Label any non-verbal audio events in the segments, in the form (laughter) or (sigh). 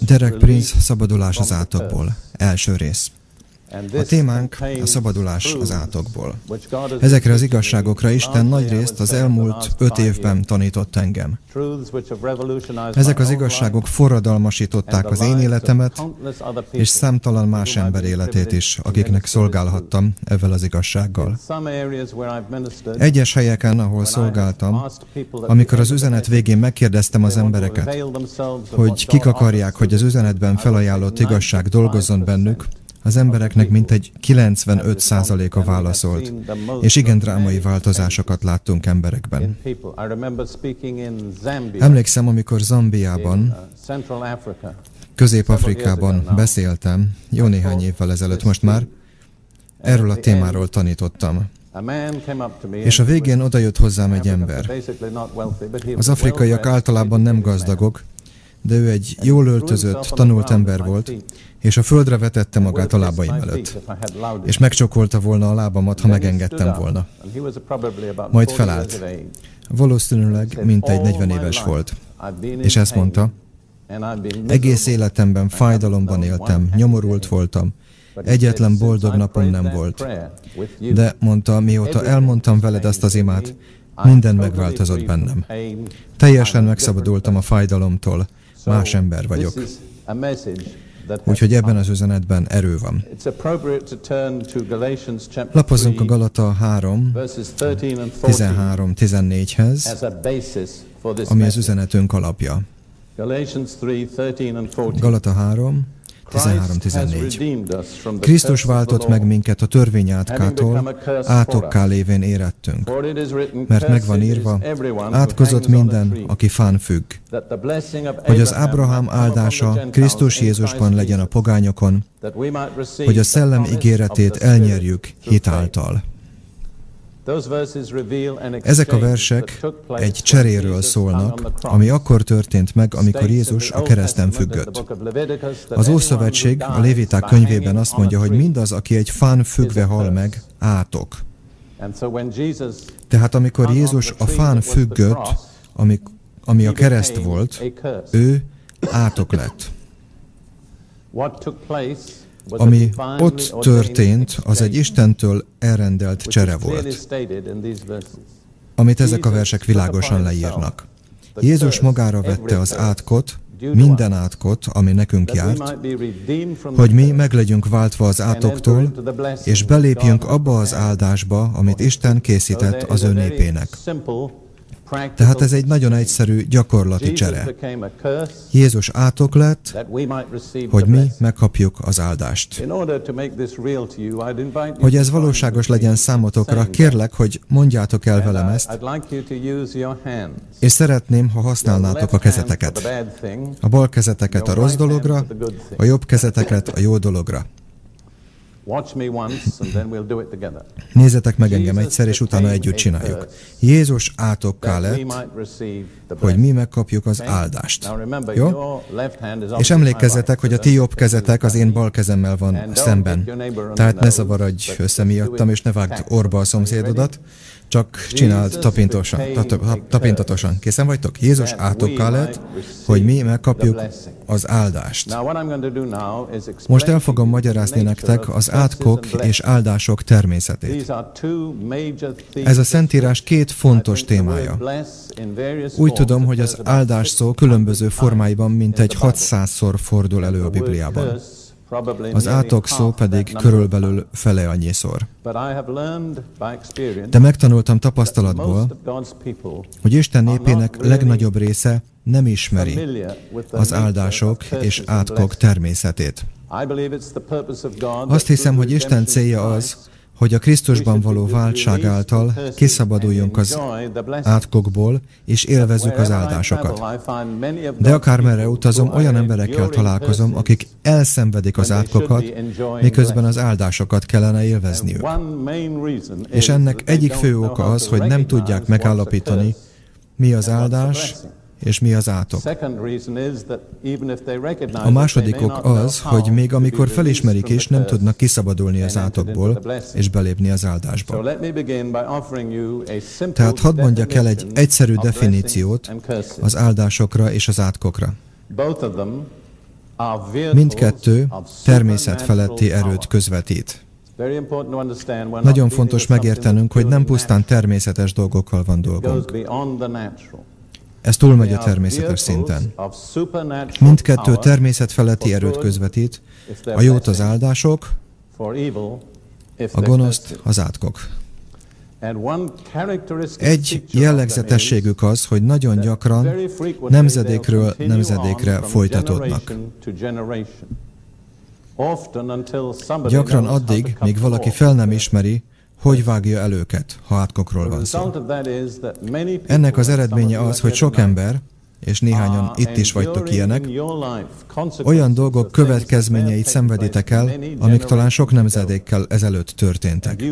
Derek Prince szabadulás az átokból. Első rész. A témánk a szabadulás az átokból. Ezekre az igazságokra Isten nagy részt az elmúlt öt évben tanított engem. Ezek az igazságok forradalmasították az én életemet, és számtalan más ember életét is, akiknek szolgálhattam ezzel az igazsággal. Egyes helyeken, ahol szolgáltam, amikor az üzenet végén megkérdeztem az embereket, hogy kik akarják, hogy az üzenetben felajánlott igazság dolgozzon bennük, az embereknek mintegy 95%-a válaszolt, és igen drámai változásokat láttunk emberekben. Emlékszem, amikor Zambiában, Közép-Afrikában beszéltem, jó néhány évvel ezelőtt most már, erről a témáról tanítottam. És a végén odajött hozzám egy ember. Az afrikaiak általában nem gazdagok, de ő egy jól öltözött, tanult ember volt, és a földre vetette magát a lábaim előtt, és megcsokolta volna a lábamat, ha megengedtem volna. Majd felállt. Valószínűleg mintegy 40 éves volt. És ezt mondta, egész életemben fájdalomban éltem, nyomorult voltam, egyetlen boldog napom nem volt. De mondta, mióta elmondtam veled ezt az imát, minden megváltozott bennem. Teljesen megszabadultam a fájdalomtól, más ember vagyok. Úgyhogy ebben az üzenetben erő van. Lapozunk a Galata 3, 13-14-hez, ami az üzenetünk alapja. Galata 3, 13-14. Krisztus váltott meg minket a törvény átkától, átokká lévén érettünk. Mert megvan írva, átkozott minden, aki fán függ. Hogy az Ábrahám áldása Krisztus Jézusban legyen a pogányokon, hogy a szellem ígéretét elnyerjük hitáltal. Ezek a versek egy cseréről szólnak, ami akkor történt meg, amikor Jézus a kereszten függött. Az Ószövetség a Léviták könyvében azt mondja, hogy mindaz, aki egy fán függve hal meg, átok. Tehát amikor Jézus a fán függött, ami, ami a kereszt volt, ő átok lett. Ami ott történt, az egy Istentől elrendelt csere volt, amit ezek a versek világosan leírnak. Jézus magára vette az átkot, minden átkot, ami nekünk járt, hogy mi meg legyünk váltva az átoktól, és belépjünk abba az áldásba, amit Isten készített az ő népének. Tehát ez egy nagyon egyszerű gyakorlati csere. Jézus átok lett, hogy mi megkapjuk az áldást. Hogy ez valóságos legyen számotokra, kérlek, hogy mondjátok el velem ezt, és szeretném, ha használnátok a kezeteket. A bal kezeteket a rossz dologra, a jobb kezeteket a jó dologra. Nézzetek meg engem egyszer, és utána együtt csináljuk. Jézus átokká lett, hogy mi megkapjuk az áldást. Jó? És emlékezzetek, hogy a ti jobb kezetek az én bal kezemmel van szemben. Tehát ne zavarodj össze miattam, és ne vágd orba a szomszédodat. Csak csináld tapintosan, tapintatosan. Készen vagytok? Jézus átokká lett, hogy mi megkapjuk az áldást. Most el fogom magyarázni nektek az átkok és áldások természetét. Ez a Szentírás két fontos témája. Úgy tudom, hogy az áldás szó különböző formáiban mintegy 600-szor fordul elő a Bibliában. Az átok szó pedig körülbelül fele annyiszor. De megtanultam tapasztalatból, hogy Isten népének legnagyobb része nem ismeri az áldások és átkok természetét. Azt hiszem, hogy Isten célja az, hogy a Krisztusban való váltság által kiszabaduljunk az átkokból, és élvezzük az áldásokat. De akármerre utazom, olyan emberekkel találkozom, akik elszenvedik az átkokat, miközben az áldásokat kellene élvezniük. És ennek egyik fő oka az, hogy nem tudják megállapítani, mi az áldás, és mi az átok. A második ok az, hogy még amikor felismerik is, nem tudnak kiszabadulni az átokból és belépni az áldásba. Tehát hadd mondjak el egy egyszerű definíciót az áldásokra és az átkokra. Mindkettő természet feletti erőt közvetít. Nagyon fontos megértenünk, hogy nem pusztán természetes dolgokkal van dolgunk. Ez túlmegy a természetes szinten. Mindkettő természet feletti erőt közvetít, a jót az áldások, a gonoszt az átkok. Egy jellegzetességük az, hogy nagyon gyakran nemzedékről nemzedékre folytatódnak. Gyakran addig, míg valaki fel nem ismeri, hogy vágja el őket, ha átkokról van szó. Ennek az eredménye az, hogy sok ember, és néhányan itt is vagytok ilyenek, olyan dolgok következményeit szenveditek el, amik talán sok nemzedékkel ezelőtt történtek.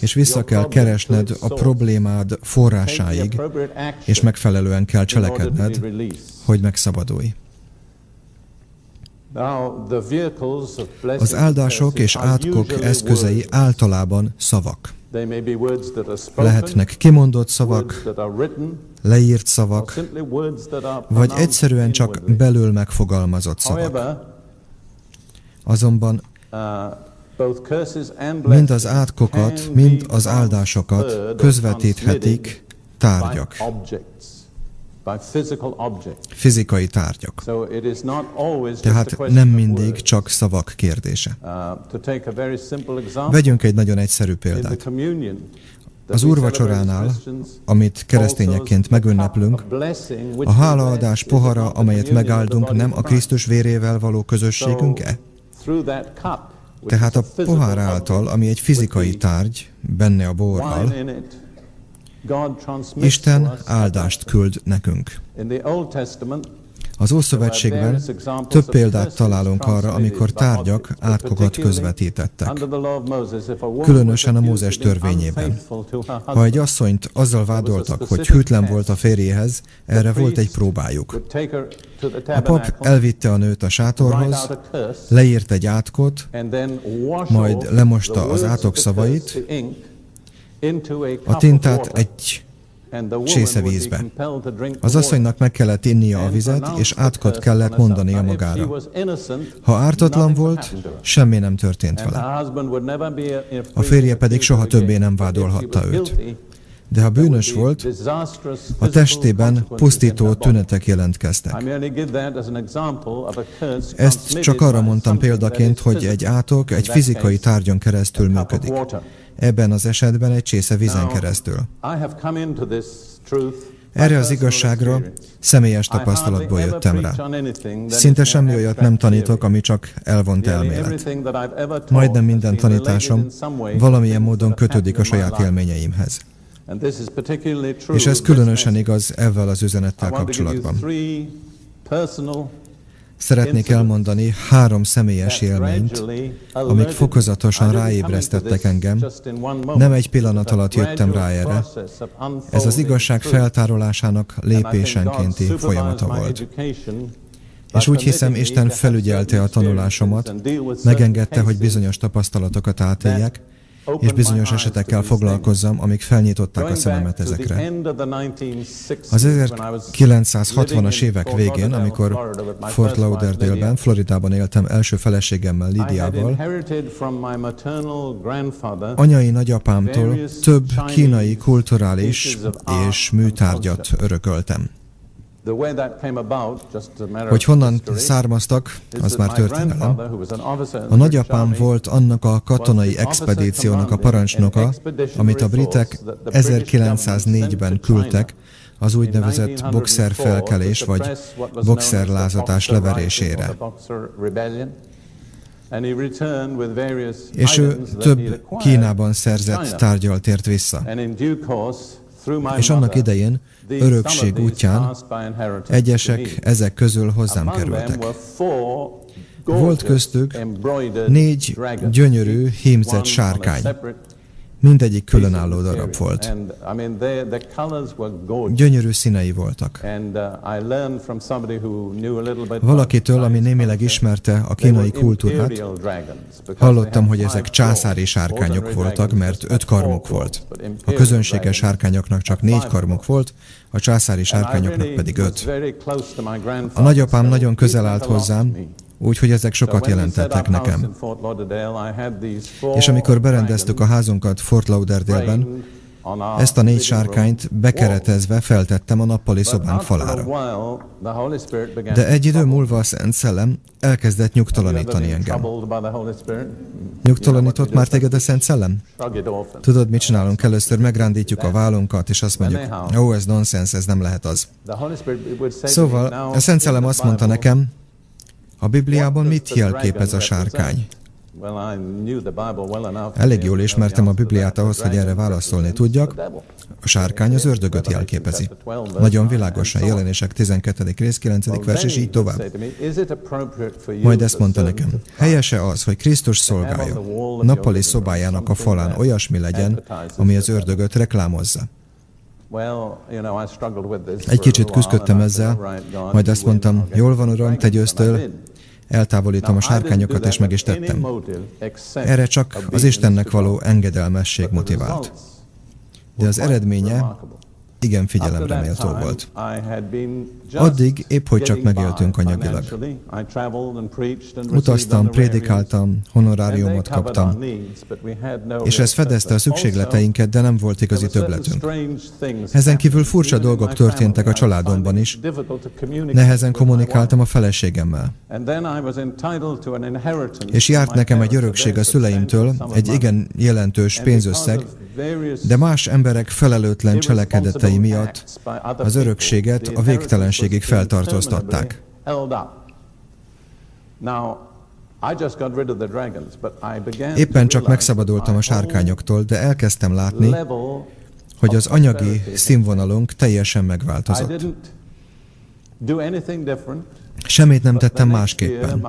És vissza kell keresned a problémád forrásáig, és megfelelően kell cselekedned, hogy megszabadulj. Az áldások és átkok eszközei általában szavak. Lehetnek kimondott szavak, leírt szavak, vagy egyszerűen csak belül megfogalmazott szavak. Azonban mind az átkokat, mind az áldásokat közvetíthetik tárgyak fizikai tárgyak. Tehát nem mindig csak szavak kérdése. Uh, Vegyünk egy nagyon egyszerű példát. Az úrvacsoránál, amit keresztényekként megünneplünk, a hálaadás pohara, amelyet megáldunk, nem a Krisztus vérével való közösségünk-e? Tehát a pohár által, ami egy fizikai tárgy, benne a borral, Isten áldást küld nekünk. Az Ószövetségben több példát találunk arra, amikor tárgyak átkokat közvetítettek. Különösen a Mózes törvényében. Ha egy asszonyt azzal vádoltak, hogy hűtlen volt a férjéhez, erre volt egy próbájuk. A pap elvitte a nőt a sátorhoz, leírt egy átkot, majd lemosta az átok szavait, a tintát egy csésze vízbe. Az asszonynak meg kellett innia a vizet, és átkot kellett mondania magára. Ha ártatlan volt, semmi nem történt vele. A férje pedig soha többé nem vádolhatta őt. De ha bűnös volt, a testében pusztító tünetek jelentkeztek. Ezt csak arra mondtam példaként, hogy egy átok egy fizikai tárgyon keresztül működik ebben az esetben egy csésze vízen keresztül. Erre az igazságra személyes tapasztalatból jöttem rá. Szinte semmi olyat nem tanítok, ami csak elvont elmélet. Majdnem minden tanításom valamilyen módon kötődik a saját élményeimhez. És ez különösen igaz ezzel az üzenettel kapcsolatban. Szeretnék elmondani három személyes élményt, amik fokozatosan ráébresztettek engem. Nem egy pillanat alatt jöttem rá erre. Ez az igazság feltárolásának lépésenkénti folyamata volt. És úgy hiszem, Isten felügyelte a tanulásomat, megengedte, hogy bizonyos tapasztalatokat átéljek, és bizonyos esetekkel foglalkozzam, amik felnyitották a szememet ezekre. Az 1960-as évek végén, amikor Fort Lauderdale-ben, Floridában éltem első feleségemmel, Lidiával, anyai nagyapámtól több kínai kulturális és műtárgyat örököltem. Hogy honnan származtak, az már történelem. A nagyapám volt annak a katonai expedíciónak a parancsnoka, amit a britek 1904-ben küldtek az úgynevezett boxer felkelés vagy boxer lázatás leverésére. És ő több Kínában szerzett tárgyal tért vissza. És annak idején örökség útján egyesek ezek közül hozzám kerültek. Volt köztük négy gyönyörű, hímzett sárkány. Mindegyik különálló darab volt. Gyönyörű színei voltak. Valakitől, ami némileg ismerte a kínai kultúrát, hallottam, hogy ezek császári sárkányok voltak, mert öt karmuk volt. A közönséges sárkányoknak csak négy karmuk volt, a császári sárkányoknak pedig öt. A nagyapám nagyon közel állt hozzám, Úgyhogy ezek sokat jelentettek nekem. És amikor berendeztük a házunkat Fort Lauderdale-ben, ezt a négy sárkányt bekeretezve feltettem a nappali szobánk falára. De egy idő múlva a Szent Szellem elkezdett nyugtalanítani engem. Nyugtalanított már téged a Szent Szellem? Tudod, mit csinálunk? Először megrándítjuk a vállunkat, és azt mondjuk, ó, ez nonsens, ez nem lehet az. Szóval a Szent Szellem azt mondta nekem, a Bibliában mit jelképez a sárkány? Elég jól ismertem a Bibliát ahhoz, hogy erre válaszolni tudjak. A sárkány az ördögöt jelképezi. Nagyon világosan jelenések 12. rész 9. vers, és így tovább. Majd ezt mondta nekem. Helyese az, hogy Krisztus szolgálja. Nappali szobájának a falán olyasmi legyen, ami az ördögöt reklámozza. Egy kicsit küzdöttem ezzel, majd azt mondtam, jól van, uram, te győztől, eltávolítom a sárkányokat, és meg is tettem. Erre csak az Istennek való engedelmesség motivált. De az eredménye igen figyelemre méltó volt. Addig épp hogy csak megéltünk anyagilag. Utaztam, prédikáltam, honoráriumot kaptam, és ez fedezte a szükségleteinket, de nem volt igazi többletünk. Ezen kívül furcsa dolgok történtek a családomban is. Nehezen kommunikáltam a feleségemmel. És járt nekem egy örökség a szüleimtől, egy igen jelentős pénzösszeg, de más emberek felelőtlen cselekedetei miatt az örökséget a végtelenségig feltartóztatták. Éppen csak megszabadultam a sárkányoktól, de elkezdtem látni, hogy az anyagi színvonalunk teljesen megváltozott. Semmit nem tettem másképpen,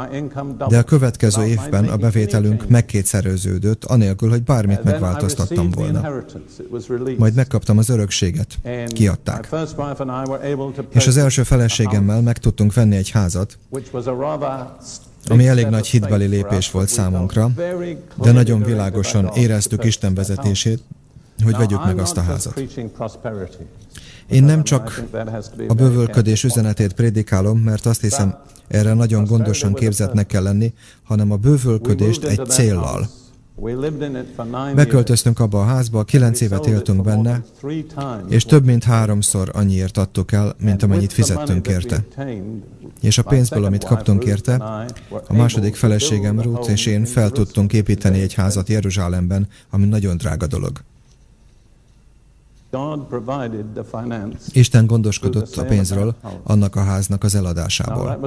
de a következő évben a bevételünk megkétszerőződött, anélkül, hogy bármit megváltoztattam volna. Majd megkaptam az örökséget, kiadták. És az első feleségemmel meg tudtunk venni egy házat, ami elég nagy hitbeli lépés volt számunkra, de nagyon világosan éreztük Isten vezetését, hogy vegyük meg azt a házat. Én nem csak a bővölködés üzenetét prédikálom, mert azt hiszem, erre nagyon gondosan képzetnek kell lenni, hanem a bővölködést egy céllal. Beköltöztünk abba a házba, kilenc évet éltünk benne, és több mint háromszor annyiért adtuk el, mint amennyit fizettünk érte. És a pénzből, amit kaptunk érte, a második feleségem Ruth és én fel tudtunk építeni egy házat Jeruzsálemben, ami nagyon drága dolog. Isten gondoskodott a pénzről annak a háznak az eladásából.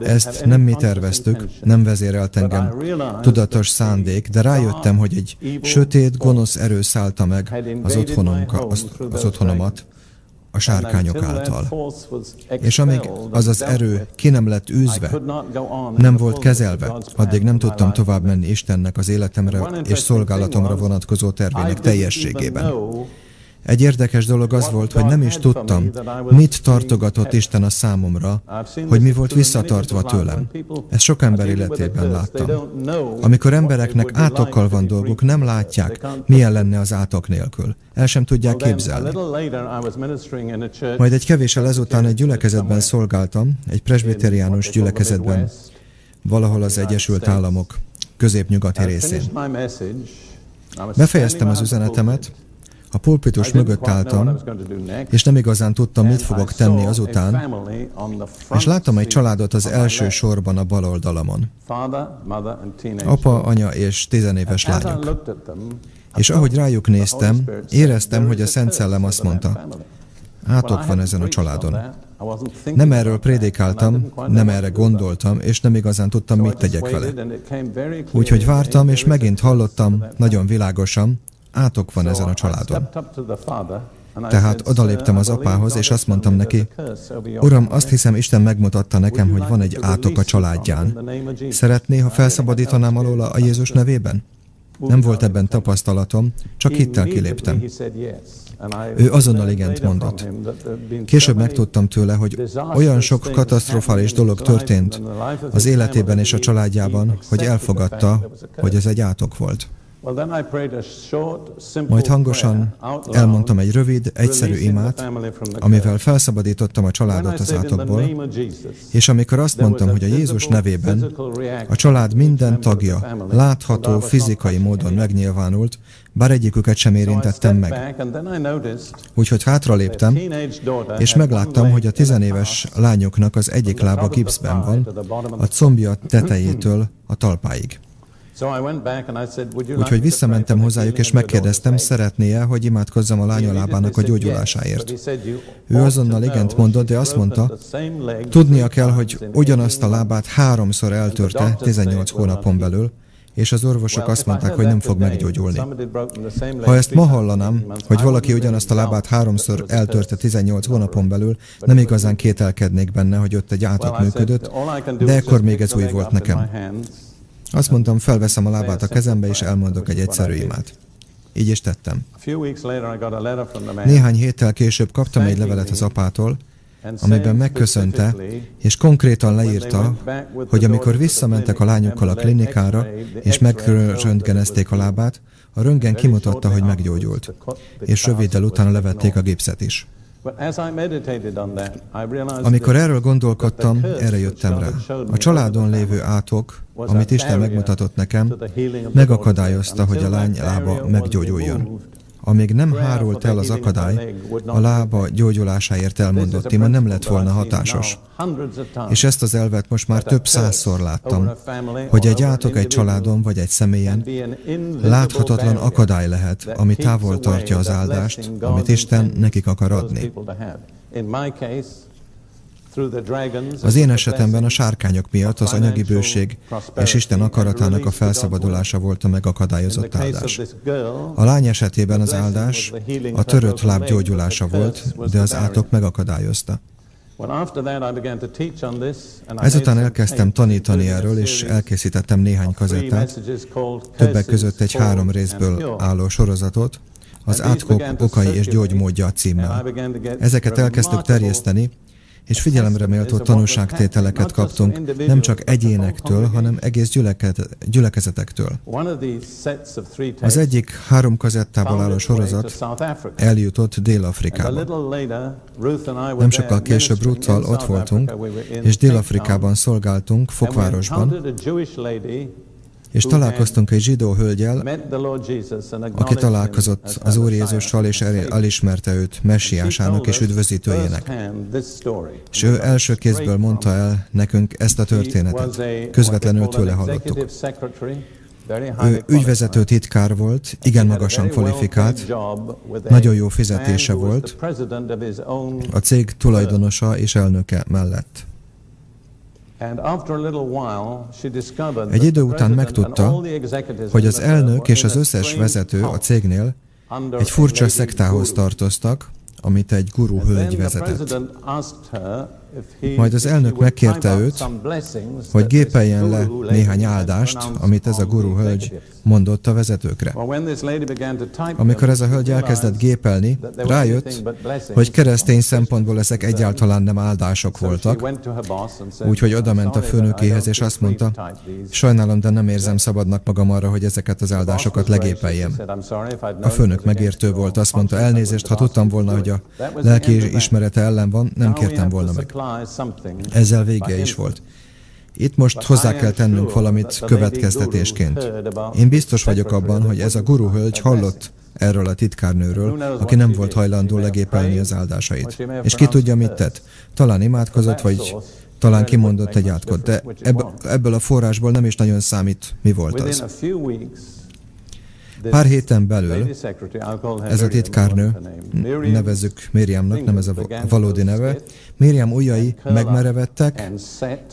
Ezt nem mi terveztük, nem vezérelt engem. tudatos szándék, de rájöttem, hogy egy sötét, gonosz erő szállta meg az, otthonunka, az, az otthonomat, a sárkányok által. És amíg az az erő ki nem lett űzve, nem volt kezelve, addig nem tudtam tovább menni Istennek az életemre és szolgálatomra vonatkozó tervének teljességében. Egy érdekes dolog az volt, hogy nem is tudtam, mit tartogatott Isten a számomra, hogy mi volt visszatartva tőlem. Ezt sok ember életében láttam. Amikor embereknek átokkal van dolguk, nem látják, milyen lenne az átok nélkül. El sem tudják képzelni. Majd egy kevéssel ezután egy gyülekezetben szolgáltam, egy presbiteriánus gyülekezetben, valahol az Egyesült Államok középnyugati részén. Befejeztem az üzenetemet, a pulpitus mögött álltam, és nem igazán tudtam, mit fogok tenni azután, és láttam egy családot az első sorban a bal oldalamon. Apa, anya és tizenéves lányok. És ahogy rájuk néztem, éreztem, hogy a Szent Szellem azt mondta, átok van ezen a családon. Nem erről prédikáltam, nem erre gondoltam, és nem igazán tudtam, mit tegyek vele. Úgyhogy vártam, és megint hallottam, nagyon világosan, átok van ezen a családon. Tehát odaléptem az apához, és azt mondtam neki, Uram, azt hiszem, Isten megmutatta nekem, hogy van egy átok a családján. Szeretné, ha felszabadítanám alól a Jézus nevében? Nem volt ebben tapasztalatom, csak hittel kiléptem. Ő azonnal igent mondott. Később megtudtam tőle, hogy olyan sok katasztrofális dolog történt az életében és a családjában, hogy elfogadta, hogy ez egy átok volt. Majd hangosan elmondtam egy rövid, egyszerű imát, amivel felszabadítottam a családot az átokból, és amikor azt mondtam, hogy a Jézus nevében a család minden tagja látható fizikai módon megnyilvánult, bár egyiküket sem érintettem meg. Úgyhogy hátraléptem, és megláttam, hogy a tizenéves lányoknak az egyik lába gipszben van, a combja tetejétől a talpáig. Úgyhogy visszamentem hozzájuk, és megkérdeztem, szeretné-e, hogy imádkozzam a lánya lábának a gyógyulásáért. Ő azonnal igent mondott, de azt mondta, tudnia kell, hogy ugyanazt a lábát háromszor eltörte 18 hónapon belül, és az orvosok azt mondták, hogy nem fog meggyógyulni. Ha ezt ma hallanám, hogy valaki ugyanazt a lábát háromszor eltörte 18 hónapon belül, nem igazán kételkednék benne, hogy ott egy átok működött, de ekkor még ez új volt nekem. Azt mondtam, felveszem a lábát a kezembe, és elmondok egy egyszerű imát. Így is tettem. Néhány héttel később kaptam egy levelet az apától, amiben megköszönte, és konkrétan leírta, hogy amikor visszamentek a lányokkal a klinikára, és megröntgenezték a lábát, a röntgen kimutatta, hogy meggyógyult, és röviddel utána levették a gipszet is. Amikor erről gondolkodtam, erre jöttem rá. A családon lévő átok, amit Isten megmutatott nekem, megakadályozta, hogy a lány lába meggyógyuljon. Amíg nem hárult el az akadály, a lába gyógyulásáért elmondott ima nem lett volna hatásos. És ezt az elvet most már több százszor láttam, hogy egy átok egy családon vagy egy személyen láthatatlan akadály lehet, ami távol tartja az áldást, amit Isten nekik akar adni. Az én esetemben a sárkányok miatt az anyagi bőség és Isten akaratának a felszabadulása volt a megakadályozott áldás. A lány esetében az áldás a törött láb gyógyulása volt, de az átok megakadályozta. Ezután elkezdtem tanítani erről, és elkészítettem néhány kazettát, többek között egy három részből álló sorozatot, az átkok okai és gyógymódja címmel. Ezeket elkezdtük terjeszteni, és figyelemre méltó tanúságtételeket kaptunk nem csak egyénektől, hanem egész gyülekezetektől. Az egyik három kazettából álló sorozat eljutott Dél-Afrikába. Nem sokkal később Ruthval ott voltunk, és Dél-Afrikában szolgáltunk, Fokvárosban, és találkoztunk egy zsidó hölgyel, aki találkozott az Úr Jézussal, és elismerte őt messiásának és üdvözítőjének. És ő első kézből mondta el nekünk ezt a történetet. Közvetlenül tőle hallottuk. Ő ügyvezető titkár volt, igen magasan kvalifikált, nagyon jó fizetése volt, a cég tulajdonosa és elnöke mellett. Egy idő után megtudta, hogy az elnök és az összes vezető a cégnél egy furcsa szektához tartoztak, amit egy guru hölgy vezetett. Majd az elnök megkérte őt, hogy gépeljen le néhány áldást, amit ez a guru hölgy mondott a vezetőkre. Amikor ez a hölgy elkezdett gépelni, rájött, hogy keresztény szempontból ezek egyáltalán nem áldások voltak, úgyhogy odament a főnökéhez, és azt mondta, sajnálom, de nem érzem szabadnak magam arra, hogy ezeket az áldásokat legépeljem. A főnök megértő volt, azt mondta, elnézést, ha tudtam volna, hogy a lelki ismerete ellen van, nem kértem volna meg. Ezzel vége is volt. Itt most hozzá kell tennünk valamit következtetésként. Én biztos vagyok abban, hogy ez a guru hölgy hallott erről a titkárnőről, aki nem volt hajlandó legépelni az áldásait. És ki tudja, mit tett? Talán imádkozott, vagy talán kimondott egy átkot, de ebből a forrásból nem is nagyon számít, mi volt az. Pár héten belül ez a titkárnő, nevezzük Miriamnak, nem ez a valódi neve, Miriam ujjai megmerevettek,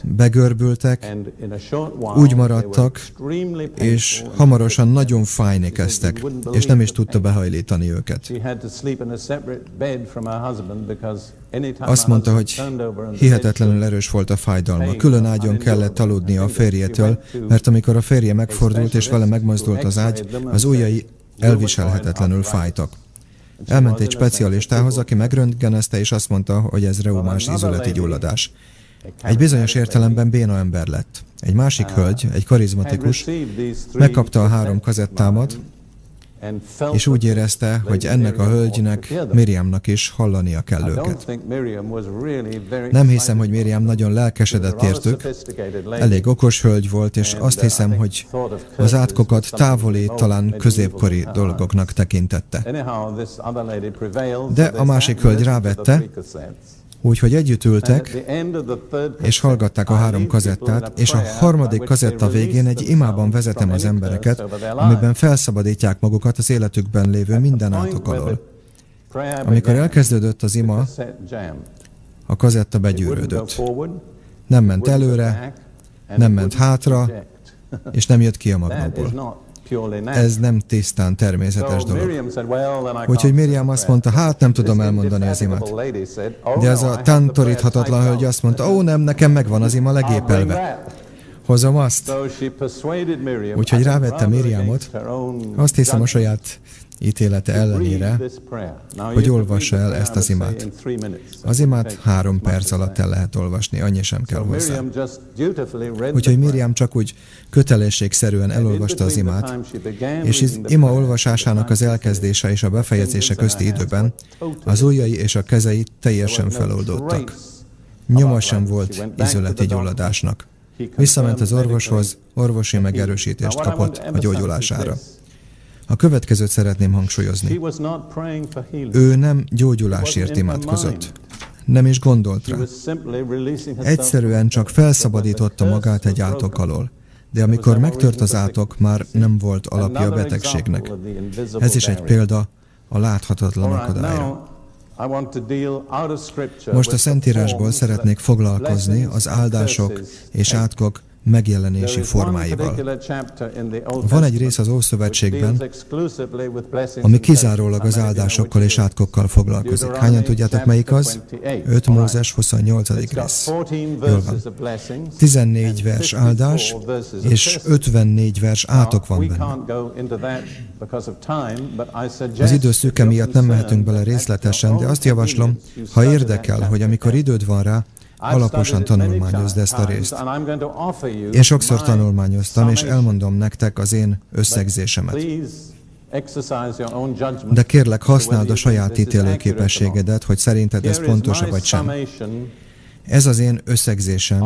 begörbültek, úgy maradtak, és hamarosan nagyon fájni kezdtek, és nem is tudta behajlítani őket. Azt mondta, hogy hihetetlenül erős volt a fájdalma. Külön ágyon kellett aludnia a férjétől, mert amikor a férje megfordult és vele megmozdult az ágy, az ujjai elviselhetetlenül fájtak. Elment egy specialistához, aki megröntgenezte, és azt mondta, hogy ez reumás izületi gyulladás. Egy bizonyos értelemben béna ember lett. Egy másik hölgy, egy karizmatikus, megkapta a három kazettámat, és úgy érezte, hogy ennek a hölgynek, Miriamnak is hallania kell őket. Nem hiszem, hogy Miriam nagyon lelkesedett értük, elég okos hölgy volt, és azt hiszem, hogy az átkokat távoli, talán középkori dolgoknak tekintette. De a másik hölgy rávette, Úgyhogy együtt ültek, és hallgatták a három kazettát, és a harmadik kazetta végén egy imában vezetem az embereket, amiben felszabadítják magukat az életükben lévő minden átok alól. Amikor elkezdődött az ima, a kazetta begyűrődött. Nem ment előre, nem ment hátra, és nem jött ki a magnóból. Ez nem tisztán természetes dolog. Úgyhogy Miriam azt mondta, hát nem tudom elmondani az imat. Oh, De az a tántoríthatatlan hölgy azt mondta, ó nem, nekem megvan az ima legépelve. Hozom azt. Úgyhogy rávette Miriamot, azt hiszem a saját ítélete ellenére, hogy olvassa el ezt az imát. Az imát három perc alatt el lehet olvasni, annyi sem kell hozzá. Úgyhogy Miriam csak úgy kötelességszerűen elolvasta az imát, és az ima olvasásának az elkezdése és a befejezése közti időben az ujjai és a kezei teljesen feloldódtak. Nyoma sem volt izületi gyulladásnak. Visszament az orvoshoz, orvosi megerősítést kapott a gyógyulására. A következőt szeretném hangsúlyozni. Ő nem gyógyulásért imádkozott. Nem is gondolt rá. Egyszerűen csak felszabadította magát egy átok alól. De amikor megtört az átok, már nem volt alapja a betegségnek. Ez is egy példa a láthatatlan akadályra. Most a Szentírásból szeretnék foglalkozni az áldások és átkok megjelenési formáival. Van egy rész az Ószövetségben, ami kizárólag az áldásokkal és átkokkal foglalkozik. Hányan tudjátok, melyik az? 5 Mózes 28. rész. Jól van. 14 vers áldás, és 54 vers átok van benne. Az idő szűke miatt nem mehetünk bele részletesen, de azt javaslom, ha érdekel, hogy amikor időd van rá, alaposan tanulmányozd ezt a részt. Én sokszor tanulmányoztam, és elmondom nektek az én összegzésemet. De kérlek, használd a saját ítélőképességedet, hogy szerinted ez pontos vagy sem. Ez az én összegzésem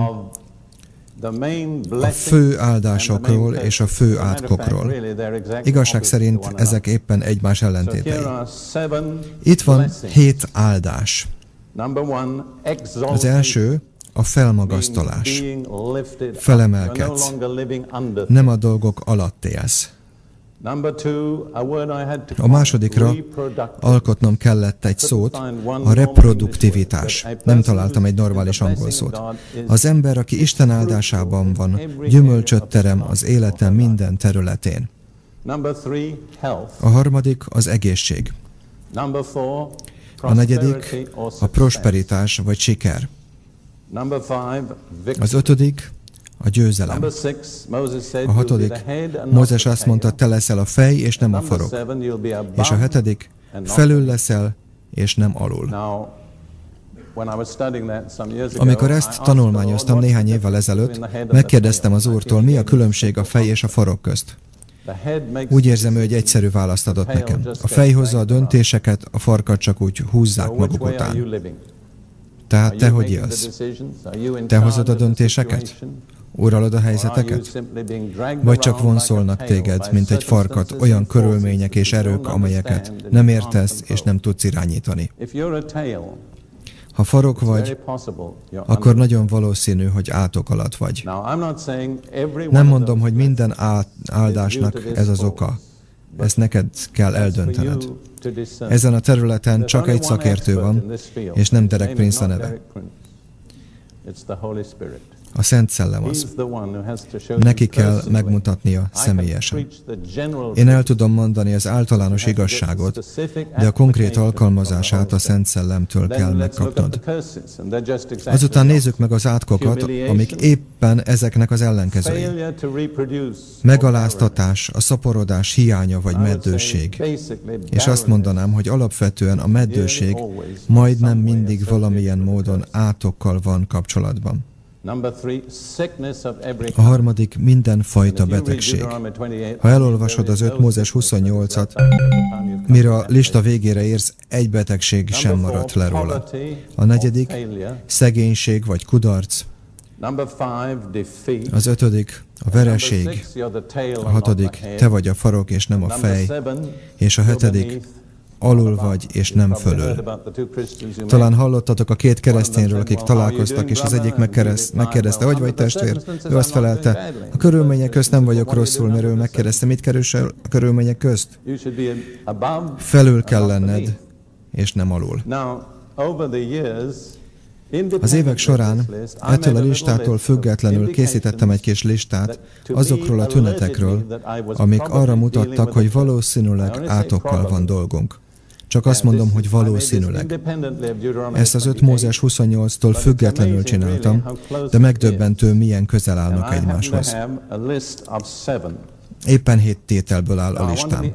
a fő áldásokról és a fő átkokról. Igazság szerint ezek éppen egymás ellentétei. Itt van hét áldás. Az első a felmagasztalás. Felemelkedsz. Nem a dolgok alatt élsz. A másodikra alkotnom kellett egy szót, a reproduktivitás. Nem találtam egy normális angol szót. Az ember, aki Isten áldásában van, gyümölcsöt terem az életem minden területén. A harmadik az egészség. A negyedik a prosperitás vagy siker. Az ötödik a győzelem. A hatodik, Mózes azt mondta, te leszel a fej és nem a farok. És a hetedik, felül leszel és nem alul. Amikor ezt tanulmányoztam néhány évvel ezelőtt, megkérdeztem az úrtól, mi a különbség a fej és a farok közt. Úgy érzem, hogy egy egyszerű választ adott nekem. A fej hozza a döntéseket, a farkat csak úgy húzzák maguk után. Tehát te hogy élsz? Te hozod a döntéseket? Uralod a helyzeteket? Vagy csak vonszolnak téged, mint egy farkat, olyan körülmények és erők, amelyeket nem értesz és nem tudsz irányítani? Ha farok vagy, akkor nagyon valószínű, hogy átok alatt vagy. Nem mondom, hogy minden áldásnak ez az oka. Ezt neked kell eldöntened. Ezen a területen csak egy szakértő van, és nem Derek Prince a neve. A Szent Szellem az. Neki kell megmutatnia személyesen. Én el tudom mondani az általános igazságot, de a konkrét alkalmazását a Szent Szellemtől kell megkapnod. Azután nézzük meg az átkokat, amik éppen ezeknek az ellenkezői. Megaláztatás, a szaporodás hiánya vagy meddőség. És azt mondanám, hogy alapvetően a meddőség majdnem mindig valamilyen módon átokkal van kapcsolatban. A harmadik mindenfajta betegség. Ha elolvasod az 5 Mózes 28-at, mire a lista végére érsz, egy betegség sem maradt le róla. A negyedik, szegénység vagy kudarc. Az ötödik, a vereség. A hatodik, te vagy a farok és nem a fej. És a hetedik, alul vagy, és nem fölül. Talán hallottatok a két keresztényről, akik találkoztak, és az egyik megkereszt, megkérdezte, hogy vagy testvér? Ő azt felelte, a körülmények közt nem vagyok rosszul, mert ő megkérdezte, mit keresel a körülmények közt? Felül kell lenned, és nem alul. Az évek során ettől a listától függetlenül készítettem egy kis listát azokról a tünetekről, amik arra mutattak, hogy valószínűleg átokkal van dolgunk. Csak azt mondom, hogy valószínűleg. Ezt az 5 Mózes 28-tól függetlenül csináltam, de megdöbbentő, milyen közel állnak egymáshoz. Éppen hét tételből áll a listám.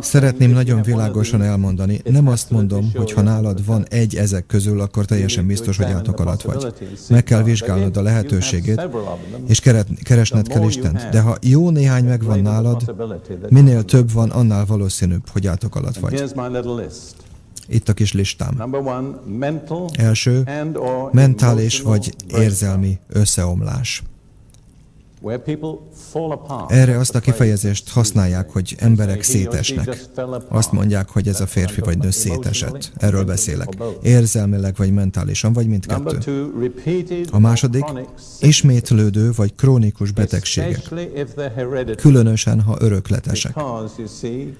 Szeretném nagyon világosan elmondani, nem azt mondom, hogy ha nálad van egy ezek közül, akkor teljesen biztos, hogy átok alatt vagy. Meg kell vizsgálnod a lehetőségét, és keresned kell Istent. De ha jó néhány megvan nálad, minél több van, annál valószínűbb, hogy átok alatt vagy. Itt a kis listám. Első, mentális vagy érzelmi összeomlás. Erre azt a kifejezést használják, hogy emberek szétesnek. Azt mondják, hogy ez a férfi vagy nő szétesett. Erről beszélek. Érzelmileg vagy mentálisan, vagy mindkettő. A második, ismétlődő vagy krónikus betegségek. Különösen, ha örökletesek.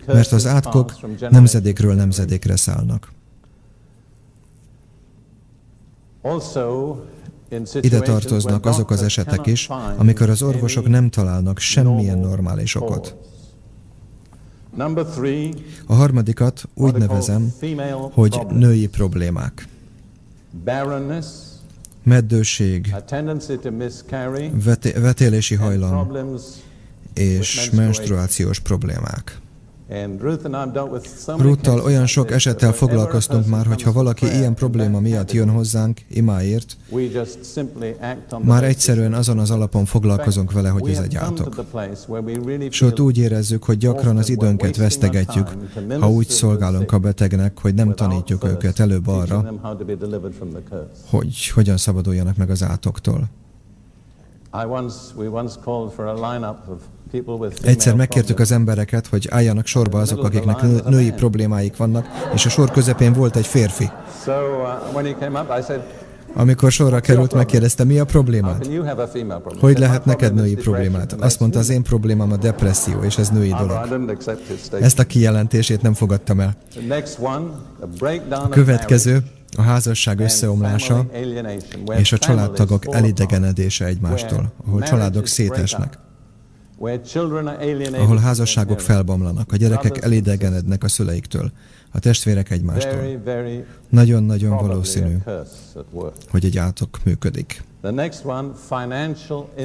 Mert az átkok nemzedékről nemzedékre szállnak. Ide tartoznak azok az esetek is, amikor az orvosok nem találnak semmilyen normális okot. A harmadikat úgy nevezem, hogy női problémák. Meddőség, vetélési hajlam és menstruációs problémák. Rúttal olyan sok esettel foglalkoztunk már, hogyha valaki ilyen probléma miatt jön hozzánk, imáért, már egyszerűen azon az alapon foglalkozunk vele, hogy ez egy átok. Sőt, úgy érezzük, hogy gyakran az időnket vesztegetjük, ha úgy szolgálunk a betegnek, hogy nem tanítjuk őket előbb arra, hogy hogyan szabaduljanak meg az átoktól. Egyszer megkértük az embereket, hogy álljanak sorba azok, akiknek női problémáik vannak, és a sor közepén volt egy férfi. Uh, Amikor sorra került, megkérdezte, mi a problémád? Hogy lehet neked női problémát? Azt mondta, az én problémám a depresszió, és ez női dolog. Ezt a kijelentését nem fogadtam el. A következő, a házasság összeomlása és a családtagok elidegenedése egymástól, ahol családok szétesnek ahol házasságok felbomlanak, a gyerekek elidegenednek a szüleiktől, a testvérek egymástól. Nagyon-nagyon valószínű, hogy egy átok működik.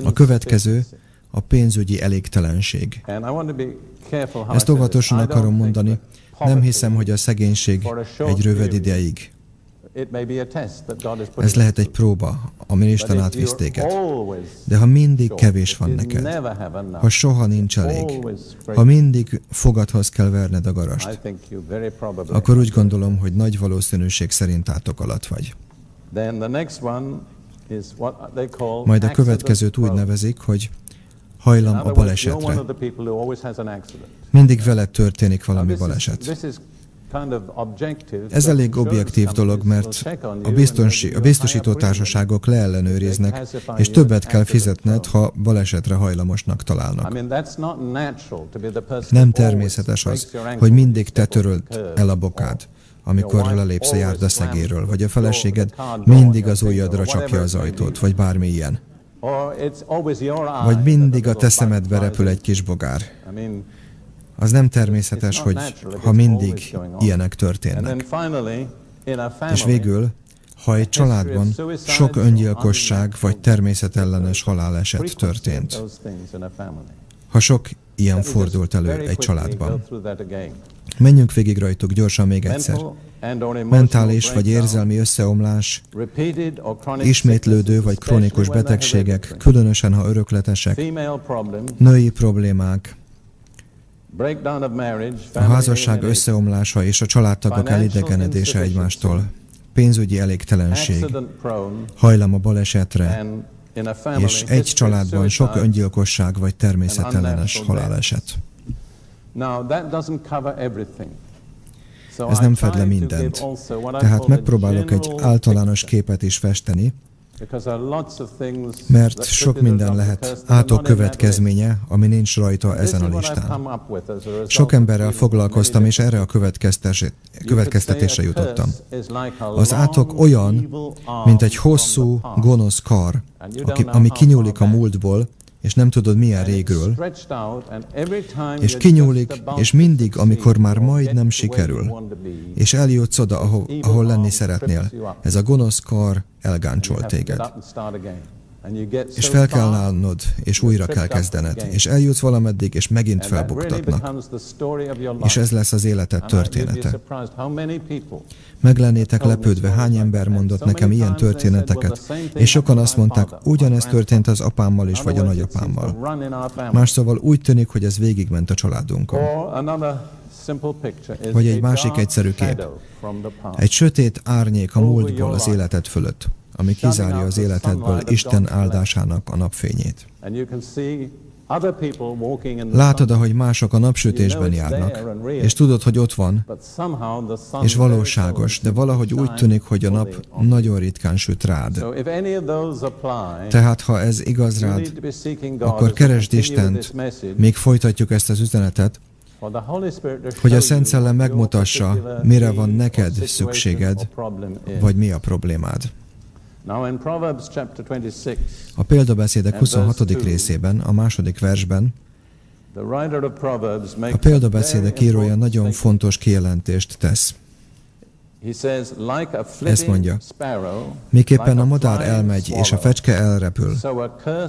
A következő a pénzügyi elégtelenség. Ezt óvatosan akarom mondani, nem hiszem, hogy a szegénység egy rövid ideig ez lehet egy próba, amin Isten átvisz téged. De ha mindig kevés van neked, ha soha nincs elég, ha mindig fogadhoz kell verned a garast, akkor úgy gondolom, hogy nagy valószínűség szerint átok alatt vagy. Majd a következőt úgy nevezik, hogy hajlam a balesetre. Mindig veled történik valami baleset. Ez elég objektív dolog, mert a, biztonsi, a biztosító társaságok leellenőriznek, és többet kell fizetned, ha balesetre hajlamosnak találnak. Nem természetes az, hogy mindig te töröld el a bokád. amikor lelépsz a járda szegéről, vagy a feleséged mindig az ujjadra csapja az ajtót, vagy bármi ilyen. Vagy mindig a te szemedbe repül egy kis bogár. Az nem természetes, hogy ha mindig ilyenek történnek. És végül, ha egy családban sok öngyilkosság vagy természetellenes haláleset történt, ha sok ilyen fordult elő egy családban. Menjünk végig rajtuk gyorsan még egyszer. Mentális vagy érzelmi összeomlás, ismétlődő vagy krónikus betegségek, különösen ha örökletesek, női problémák, a házasság összeomlása és a családtagok elidegenedése egymástól, pénzügyi elégtelenség, hajlam a balesetre, és egy családban sok öngyilkosság vagy természetellenes haláleset. Ez nem fed le mindent. Tehát megpróbálok egy általános képet is festeni, mert sok minden lehet átok következménye, ami nincs rajta ezen a listán. Sok emberrel foglalkoztam, és erre a következtetésre jutottam. Az átok olyan, mint egy hosszú, gonosz kar, ami kinyúlik a múltból, és nem tudod milyen régről, és kinyúlik, és mindig, amikor már majdnem sikerül, és eljutsz oda, ahol, ahol lenni szeretnél, ez a gonosz kar elgáncsol téged. És fel kell állnod, és újra kell kezdened, és eljutsz valameddig, és megint felbuktatnak. És ez lesz az életed története. Meg lennétek lepődve, hány ember mondott nekem ilyen történeteket, és sokan azt mondták, ugyanez történt az apámmal is, vagy a nagyapámmal. Más szóval úgy tűnik, hogy ez végigment a családunkon. Vagy egy másik egyszerű kép. Egy sötét árnyék a múltból az életed fölött ami kizárja az életedből Isten áldásának a napfényét. Látod, ahogy mások a napsütésben járnak, és tudod, hogy ott van, és valóságos, de valahogy úgy tűnik, hogy a nap nagyon ritkán süt rád. Tehát, ha ez igaz rád, akkor keresd Istent, még folytatjuk ezt az üzenetet, hogy a Szent Szellem megmutassa, mire van neked szükséged, vagy mi a problémád. A példabeszédek 26. részében, a második versben, a példabeszédek írója nagyon fontos kijelentést tesz. Ezt mondja, miképpen a madár elmegy és a fecske elrepül,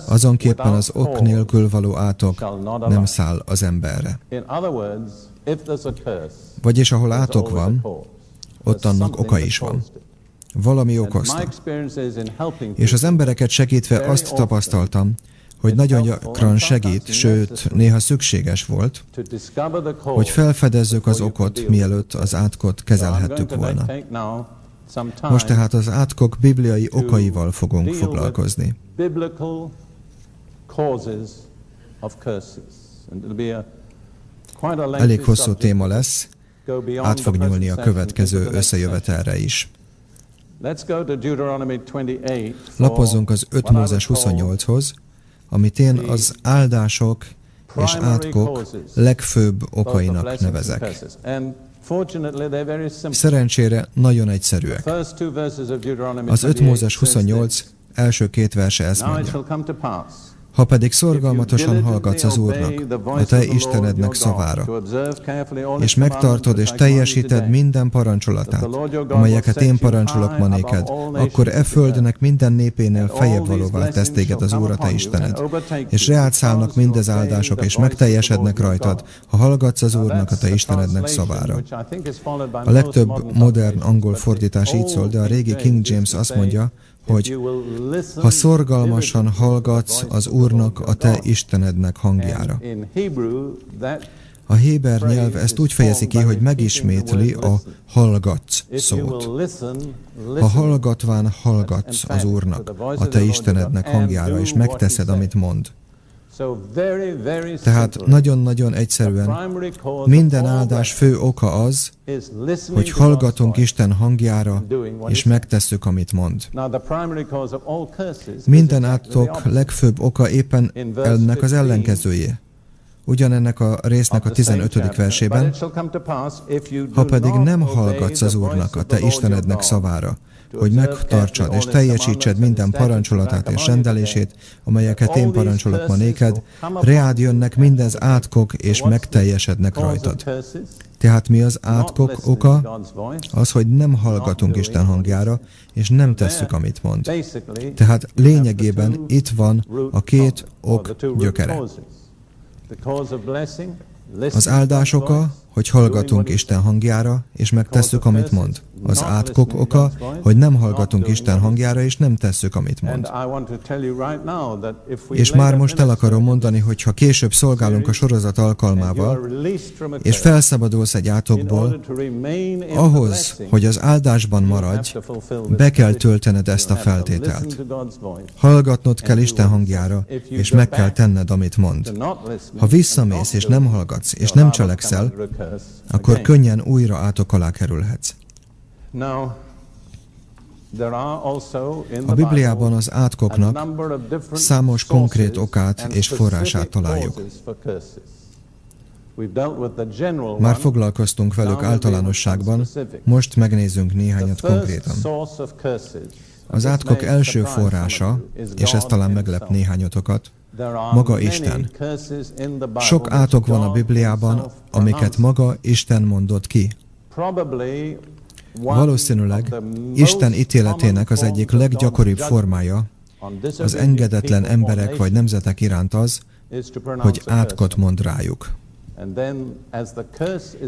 azonképpen az ok nélkül való átok nem száll az emberre. Vagyis ahol átok van, ott annak oka is van. Valami okozta. És az embereket segítve azt tapasztaltam, hogy nagyon gyakran segít, sőt, néha szükséges volt, hogy felfedezzük az okot, mielőtt az átkot kezelhettük volna. Most tehát az átkok bibliai okaival fogunk foglalkozni. Elég hosszú téma lesz, át fog nyúlni a következő összejövetelre is. Lapozzunk az 5 Mózes 28-hoz, amit én az áldások és átkok legfőbb okainak nevezek. Szerencsére nagyon egyszerűek. Az 5 Mózes 28 első két verse ezt mondja. Ha pedig szorgalmatosan hallgatsz az Úrnak, a te Istenednek szavára, és megtartod és teljesíted minden parancsolatát, amelyeket én parancsolok ma néked, akkor e földnek minden népénél fejebb valóvá tesz téged az Úr a te Istened, és reált szállnak mindez áldások, és megteljesednek rajtad, ha hallgatsz az Úrnak a te Istenednek szavára. A legtöbb modern angol fordítás így szól, de a régi King James azt mondja, hogy ha szorgalmasan hallgatsz az Úrnak, a te Istenednek hangjára. A héber nyelv ezt úgy fejezi ki, hogy megismétli a hallgatsz szót. Ha hallgatván hallgatsz az Úrnak, a te Istenednek hangjára, és megteszed, amit mond, tehát nagyon-nagyon egyszerűen minden áldás fő oka az, hogy hallgatunk Isten hangjára, és megtesszük, amit mond. Minden átok legfőbb oka éppen ennek az ellenkezője ugyanennek a résznek a 15. versében, ha pedig nem hallgatsz az Úrnak, a te Istenednek szavára, hogy megtartsad és teljesítsed minden parancsolatát és rendelését, amelyeket én parancsolok ma néked, reád jönnek mindez átkok, és megteljesednek rajtad. Tehát mi az átkok oka? Az, hogy nem hallgatunk Isten hangjára, és nem tesszük, amit mond. Tehát lényegében itt van a két ok gyökere. Az áldás oka, hogy hallgatunk Isten hangjára, és megtesszük, amit mond. Az átkok oka, hogy nem hallgatunk Isten hangjára, és nem tesszük, amit mond. És már most el akarom mondani, hogy ha később szolgálunk a sorozat alkalmával, és felszabadulsz egy átokból, ahhoz, hogy az áldásban maradj, be kell töltened ezt a feltételt. Hallgatnod kell Isten hangjára, és meg kell tenned, amit mond. Ha visszamész, és nem hallgatsz, és nem cselekszel, akkor könnyen újra átok alá kerülhetsz. A Bibliában az átkoknak számos konkrét okát és forrását találjuk. Már foglalkoztunk velük általánosságban, most megnézzünk néhányat konkrétan. Az átkok első forrása, és ez talán meglep néhányotokat, maga Isten. Sok átok van a Bibliában, amiket maga Isten mondott ki. Valószínűleg Isten ítéletének az egyik leggyakoribb formája az engedetlen emberek vagy nemzetek iránt az, hogy átkot mond rájuk.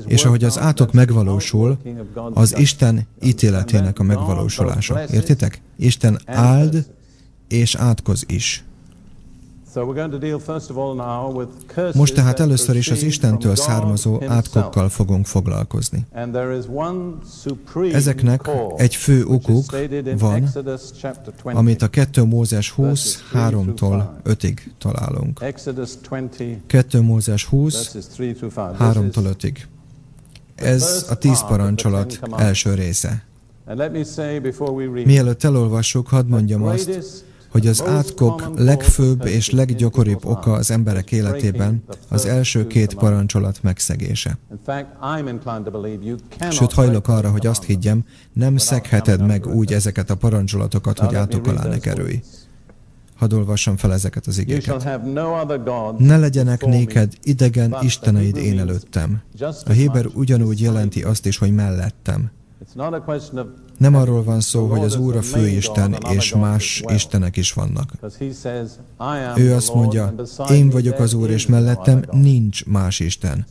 És ahogy az átok megvalósul, az Isten ítéletének a megvalósulása. Értitek? Isten áld és átkoz is. Most tehát először is az Istentől származó átkokkal fogunk foglalkozni. Ezeknek egy fő okuk van, amit a 2 Mózes 20, 3-tól 5-ig találunk. 2 Mózes 20, 3-tól 5-ig. Ez a tíz parancsolat első része. Mielőtt elolvassuk, hadd mondjam azt, hogy az átkok legfőbb és leggyakoribb oka az emberek életében az első két parancsolat megszegése. Sőt, hajlok arra, hogy azt higgyem, nem szegheted meg úgy ezeket a parancsolatokat, hogy átok alá ne kerülj. Hadd olvassam fel ezeket az igéket. Ne legyenek néked idegen isteneid én előttem. A Héber ugyanúgy jelenti azt is, hogy mellettem. Nem arról van szó, hogy az Úr a főisten, és más istenek is vannak. Ő azt mondja, én vagyok az Úr, és mellettem nincs más isten.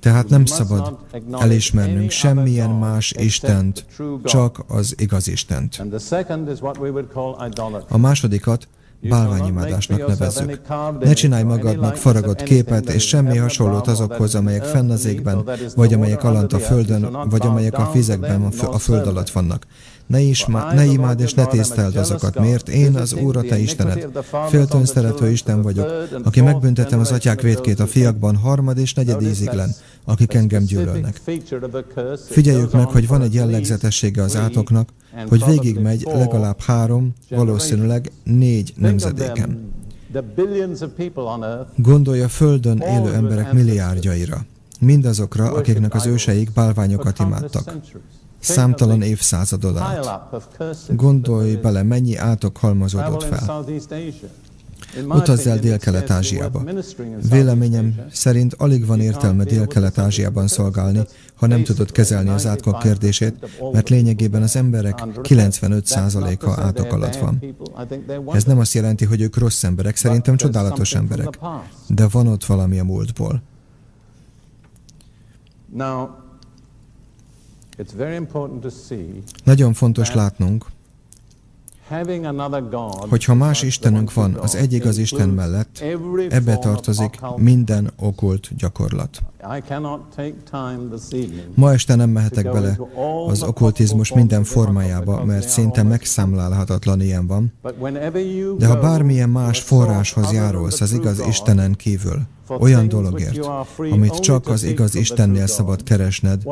Tehát nem szabad elismernünk semmilyen más Istent, csak az igaz Istent. A másodikat bálványimádásnak nevezzük. Ne csinálj magadnak faragott képet és semmi hasonlót azokhoz, amelyek fenn az égben, vagy amelyek alant a földön, vagy amelyek a fizekben a föld alatt vannak. Ne, isma, ne imád és ne tiszteld azokat, miért? Én az Úr a te Istened. Féltön szerető Isten vagyok, aki megbüntetem az atyák vétkét a fiakban harmad és negyed íziglen, akik engem gyűlölnek. Figyeljük meg, hogy van egy jellegzetessége az átoknak, hogy végigmegy legalább három, valószínűleg négy nemzedéken. Gondolja Földön élő emberek milliárdjaira, mindazokra, akiknek az őseik bálványokat imádtak számtalan évszázadod át. Gondolj bele, mennyi átok halmozódott fel. Utazz el Dél-Kelet-Ázsiába. Véleményem szerint alig van értelme Dél-Kelet-Ázsiában szolgálni, ha nem tudod kezelni az átkok kérdését, mert lényegében az emberek 95%-a átok alatt van. Ez nem azt jelenti, hogy ők rossz emberek, szerintem csodálatos emberek, de van ott valami a múltból. Nagyon fontos látnunk, Hogyha más Istenünk van az egy igaz Isten mellett, ebbe tartozik minden okult gyakorlat. Ma este nem mehetek bele az okkultizmus minden formájába, mert szinte megszámlálhatatlan ilyen van, de ha bármilyen más forráshoz járulsz az igaz Istenen kívül, olyan dologért, amit csak az igaz Istennél szabad keresned,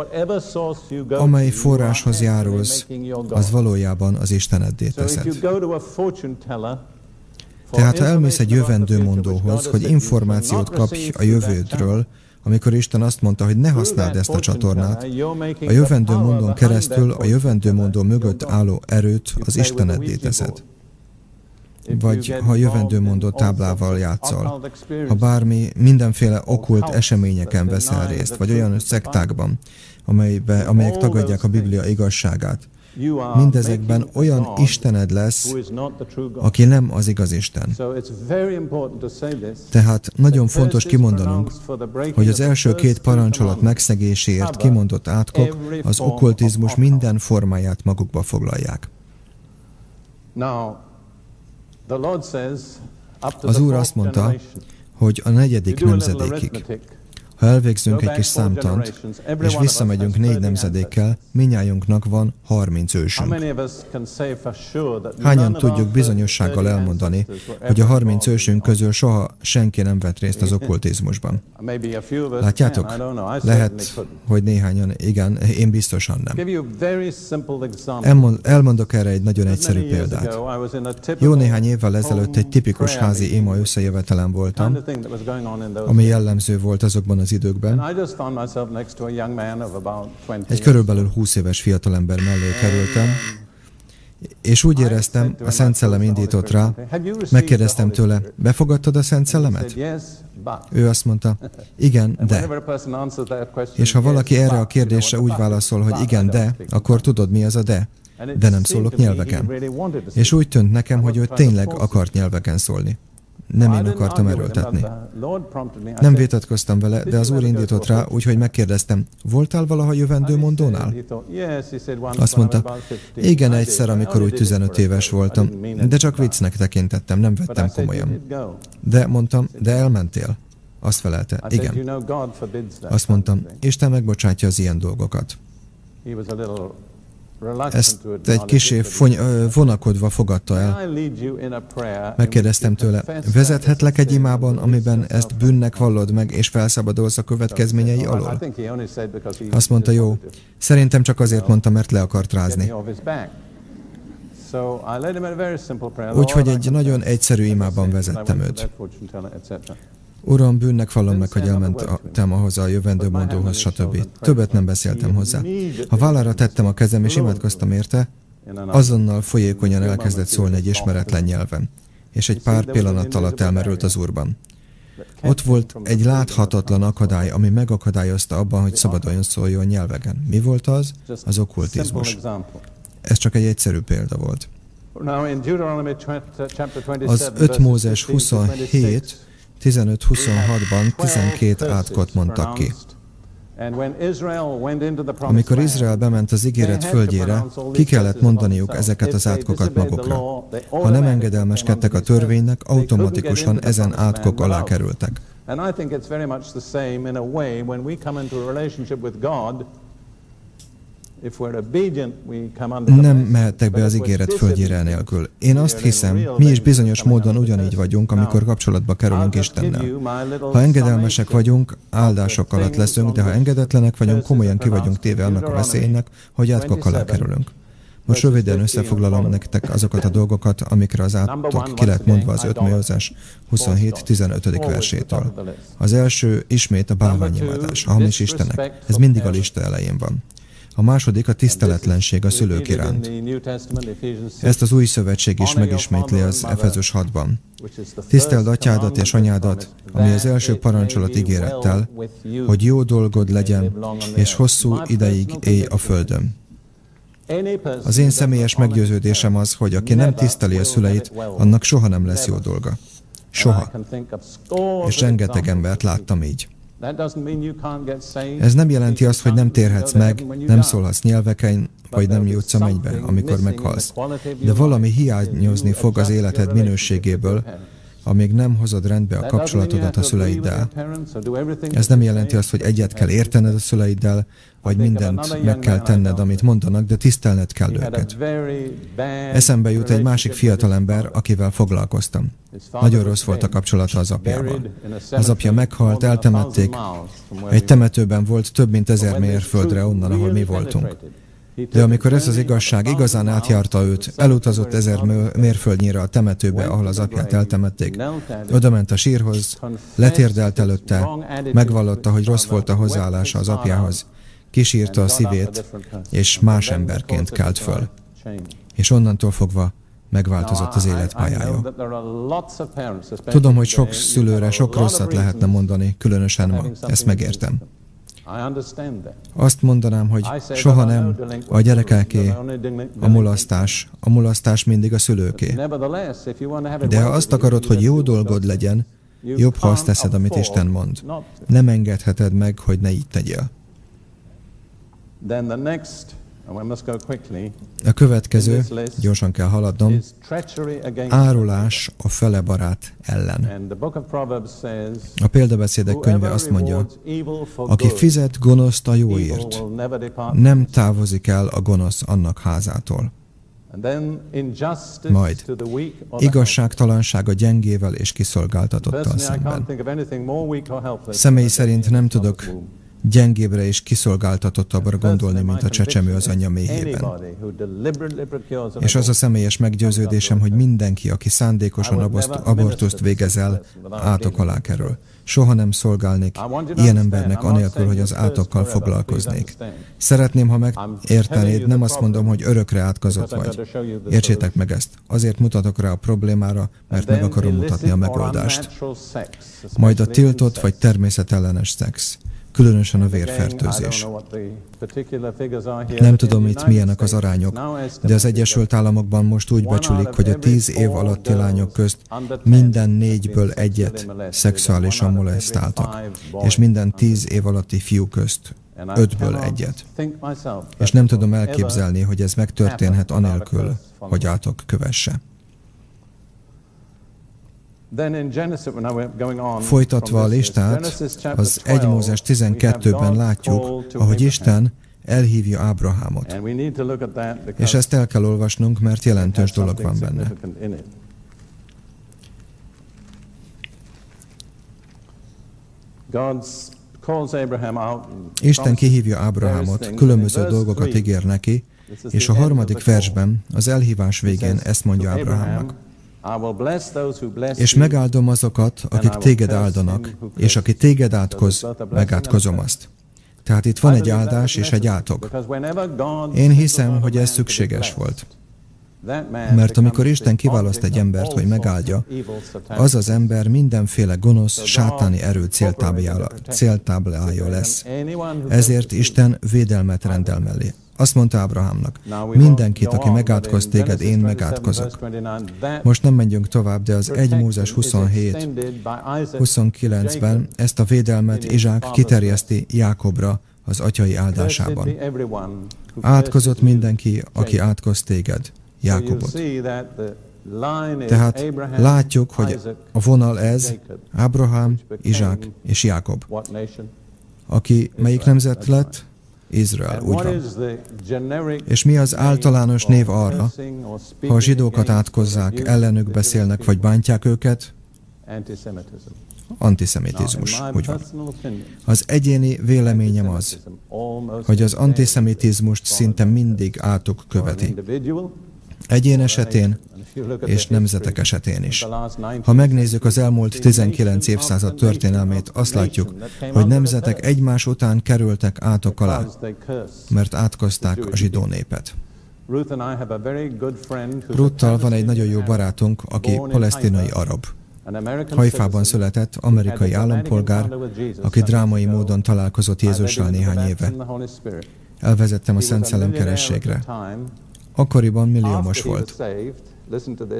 amely forráshoz járulsz, az valójában az Isteneddé teszed. Tehát ha elmész egy jövendőmondóhoz, hogy információt kapj a jövődről, amikor Isten azt mondta, hogy ne használd ezt a csatornát, a jövendőmondón keresztül a jövendőmondó mögött álló erőt az Isteneddé teszed vagy ha jövendőmondó táblával játszol, ha bármi, mindenféle okkult eseményeken veszel részt, vagy olyan szektákban, amelybe, amelyek tagadják a Biblia igazságát, mindezekben olyan Istened lesz, aki nem az igaz Isten. Tehát nagyon fontos kimondanunk, hogy az első két parancsolat megszegéséért kimondott átkok az okkultizmus minden formáját magukba foglalják. Az Úr azt mondta, hogy a negyedik nemzedékig. Ha elvégzünk egy kis számtant, és visszamegyünk négy nemzedékkel, minnyájunknak van 30 ősünk. Hányan tudjuk bizonyossággal elmondani, hogy a 30 ősünk közül soha senki nem vett részt az okkultizmusban? Látjátok? Lehet, hogy néhányan, igen, én biztosan nem. Elmondok erre egy nagyon egyszerű példát. Jó néhány évvel ezelőtt egy tipikus házi ima összejövetelen voltam, ami jellemző volt azokban az időkben. Egy körülbelül 20 éves fiatalember mellé kerültem, és úgy éreztem, a Szent Szellem indított rá, megkérdeztem tőle, befogadtad a Szent Szellemet? Ő azt mondta, igen, de. És ha valaki erre a kérdésre úgy válaszol, hogy igen, de, akkor tudod, mi az a de? De nem szólok nyelveken. És úgy tűnt nekem, hogy ő tényleg akart nyelveken szólni. Nem én akartam erőltetni. Nem vitatkoztam vele, de az Úr indított rá, úgyhogy megkérdeztem, voltál valaha jövendő mondónál? Azt mondta, igen, egyszer, amikor úgy 15 éves voltam, de csak viccnek tekintettem, nem vettem komolyan. De mondtam, de elmentél? Azt felelte, igen. Azt mondtam, Isten megbocsátja az ilyen dolgokat. Ezt egy kisé vonakodva fogadta el. Megkérdeztem tőle, vezethetlek egy imában, amiben ezt bűnnek vallod meg, és felszabadulsz a következményei alól? Azt mondta, jó. Szerintem csak azért mondta, mert le akart rázni. Úgyhogy egy nagyon egyszerű imában vezettem őt. Uram, bűnnek vallom meg, hogy elmentem ahhoz a jövendőmondóhoz, stb. Többet nem beszéltem hozzá. Ha vállára tettem a kezem és imádkoztam érte, azonnal folyékonyan elkezdett szólni egy ismeretlen nyelven, és egy pár pillanat alatt elmerült az Úrban. Ott volt egy láthatatlan akadály, ami megakadályozta abban, hogy szabadon szóljon nyelvegen. Mi volt az? Az okkultizmus. Ez csak egy egyszerű példa volt. Az 5 Mózes 27 15-26-ban 12 átkot mondtak ki. Amikor Izrael bement az ígéret földjére, ki kellett mondaniuk ezeket az átkokat magukra. Ha nem engedelmeskedtek a törvénynek, automatikusan ezen átkok alá kerültek. And I think it's very much the same in a way when we come into a relationship with God, nem mehettek be az ígéret földjére nélkül. Én azt hiszem, mi is bizonyos módon ugyanígy vagyunk, amikor kapcsolatba kerülünk Istennel. Ha engedelmesek vagyunk, áldások alatt leszünk, de ha engedetlenek vagyunk, komolyan ki vagyunk téve annak a veszélynek, hogy átkok alá kerülünk. Most röviden összefoglalom nektek azokat a dolgokat, amikre az átok ki lehet mondva az 5 Mózes 27-15. versétől. Az első ismét a bálványimádás, a hamis istenek. Ez mindig a lista elején van. A második a tiszteletlenség a szülők iránt. Ezt az új szövetség is megismétli az Efezus 6-ban. Tiszteld atyádat és anyádat, ami az első parancsolat ígérettel, hogy jó dolgod legyen, és hosszú ideig élj a földön. Az én személyes meggyőződésem az, hogy aki nem tiszteli a szüleit, annak soha nem lesz jó dolga. Soha. És rengeteg embert láttam így. Ez nem jelenti azt, hogy nem térhetsz meg, nem szólhatsz nyelveken, vagy nem jutsz a mennybe, amikor meghalsz. De valami hiányozni fog az életed minőségéből, amíg nem hozod rendbe a kapcsolatodat a szüleiddel. Ez nem jelenti azt, hogy egyet kell értened a szüleiddel, vagy mindent meg kell tenned, amit mondanak, de tisztelned kell őket. Eszembe jut egy másik fiatalember, akivel foglalkoztam. Nagyon rossz volt a kapcsolata az apjával. Az apja meghalt, eltemették. Egy temetőben volt több mint ezer mérföldre onnan, ahol mi voltunk. De amikor ez az igazság igazán átjárta őt, elutazott ezer mérföldnyire a temetőbe, ahol az apját eltemették. Oda ment a sírhoz, letérdelt előtte, megvallotta, hogy rossz volt a hozzáállása az apjához. Kisírta a szívét, és más emberként kelt föl. És onnantól fogva megváltozott az életpályája. Tudom, hogy sok szülőre sok rosszat lehetne mondani, különösen ma. Ezt megértem. Azt mondanám, hogy soha nem a gyerekeké a mulasztás, a mulasztás mindig a szülőké. De ha azt akarod, hogy jó dolgod legyen, jobb, ha azt teszed, amit Isten mond. Nem engedheted meg, hogy ne így tegyél. A következő, gyorsan kell haladnom, árulás a fele barát ellen. A példabeszédek könyve azt mondja, aki fizet gonoszt a jóért, nem távozik el a gonosz annak házától. Majd igazságtalanság a gyengével és kiszolgáltatottal szemben. Személy szerint nem tudok gyengébbre és kiszolgáltatottabbra gondolni, mint a csecsemő az anyja méhében. És az a személyes meggyőződésem, hogy mindenki, aki szándékosan abortuszt végez el, átok alá kerül. Soha nem szolgálnék ilyen embernek anélkül, hogy az átokkal foglalkoznék. Szeretném, ha megértenéd, nem azt mondom, hogy örökre átkozott vagy. Értsétek meg ezt. Azért mutatok rá a problémára, mert meg akarom mutatni a megoldást. Majd a tiltott vagy természetellenes szex különösen a vérfertőzés. Nem tudom itt milyenek az arányok, de az Egyesült Államokban most úgy becsülik, hogy a tíz év alatti lányok közt minden négyből egyet szexuálisan molesztáltak, és minden tíz év alatti fiú közt ötből egyet. És nem tudom elképzelni, hogy ez megtörténhet anélkül, hogy átok kövesse. Folytatva a listát, az 1 Mózes 12-ben látjuk, ahogy Isten elhívja Ábrahámot. És ezt el kell olvasnunk, mert jelentős dolog van benne. Isten kihívja Ábrahámot, különböző dolgokat ígér neki, és a harmadik versben, az elhívás végén ezt mondja Ábrahámnak. És megáldom azokat, akik téged áldanak, és aki téged átkoz, megátkozom azt. Tehát itt van egy áldás és egy átok. Én hiszem, hogy ez szükséges volt. Mert amikor Isten kiválaszt egy embert, hogy megáldja, az az ember mindenféle gonosz, sátáni erő céltáblája lesz. Ezért Isten védelmet rendel mellé. Azt mondta Ábrahámnak, mindenkit, aki megátkoz téged, én megátkozok. Most nem menjünk tovább, de az 1 Mózes 27, 29-ben ezt a védelmet Izsák kiterjeszti Jákobra az atyai áldásában. Átkozott mindenki, aki átkoz téged, Jákobot. Tehát látjuk, hogy a vonal ez Ábrahám, Izsák és Jákob. Aki melyik nemzet lett? Izrael, úgy van. És mi az általános név arra, ha a zsidókat átkozzák, ellenük beszélnek, vagy bántják őket? Antiszemitizmus, úgy van. Az egyéni véleményem az, hogy az antiszemitizmust szinte mindig átok követi. Egyén esetén és nemzetek esetén is. Ha megnézzük az elmúlt 19 évszázad történelmét, azt látjuk, hogy nemzetek egymás után kerültek átok alá, mert átkozták a zsidó népet. Ruttal van egy nagyon jó barátunk, aki palesztinai arab. Hajfában született amerikai állampolgár, aki drámai módon találkozott Jézussal néhány éve. Elvezettem a Szent Szellem kerességre. Akkoriban milliómos volt.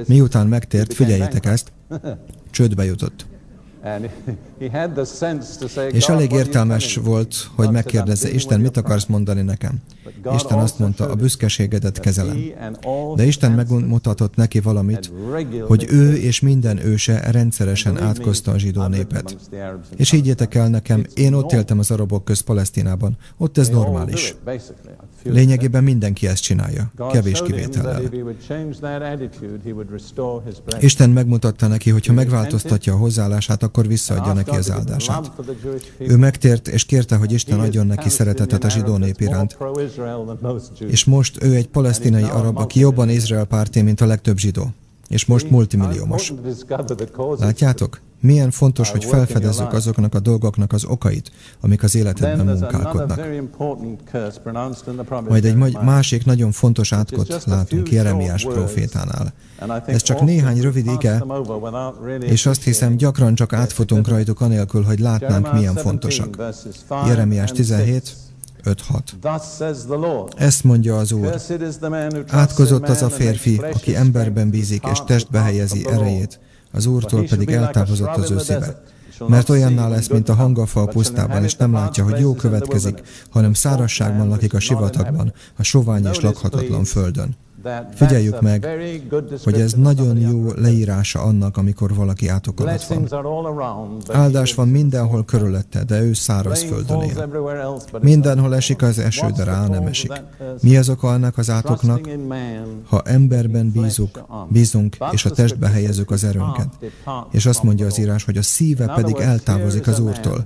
Miután megtért, figyeljétek ezt, (laughs) csődbe jutott. És elég értelmes volt, hogy megkérdezze, Isten, mit akarsz mondani nekem? Isten azt mondta, a büszkeségedet kezelem. De Isten megmutatott neki valamit, hogy ő és minden őse rendszeresen átkozta a zsidó népet. És higgyétek el nekem, én ott éltem az arabok közt Palesztinában. Ott ez normális. Lényegében mindenki ezt csinálja, kevés kivétellel. Isten megmutatta neki, hogy ha megváltoztatja a hozzáállását, akkor visszaadja neki az áldását. Ő megtért és kérte, hogy Isten adjon neki szeretetet a zsidó nép iránt. És most ő egy palesztinai arab, aki jobban Izrael párté, mint a legtöbb zsidó. És most multimilliómos. Látjátok? Milyen fontos, hogy felfedezzük azoknak a dolgoknak az okait, amik az életedben munkálkodnak. Majd egy másik nagyon fontos átkot látunk Jeremiás profétánál. Ez csak néhány rövid ige, és azt hiszem gyakran csak átfutunk rajtuk anélkül, hogy látnánk, milyen fontosak. Jeremiás 17, 5-6. Ezt mondja az Úr. Átkozott az a férfi, aki emberben bízik és testbe helyezi erejét, az Úrtól pedig eltávozott az ő szíve. Mert olyanná lesz, mint a hangafa a pusztában, és nem látja, hogy jó következik, hanem szárasságban lakik a sivatagban, a sovány és lakhatatlan földön. Figyeljük meg, hogy ez nagyon jó leírása annak, amikor valaki átok alatt van. Áldás van mindenhol körülötte, de ő száraz földön él. Mindenhol esik az eső, de rá nem esik. Mi az oka ennek az átoknak? Ha emberben bízunk, bízunk, és a testbe helyezzük az erőnket. És azt mondja az írás, hogy a szíve pedig eltávozik az Úrtól.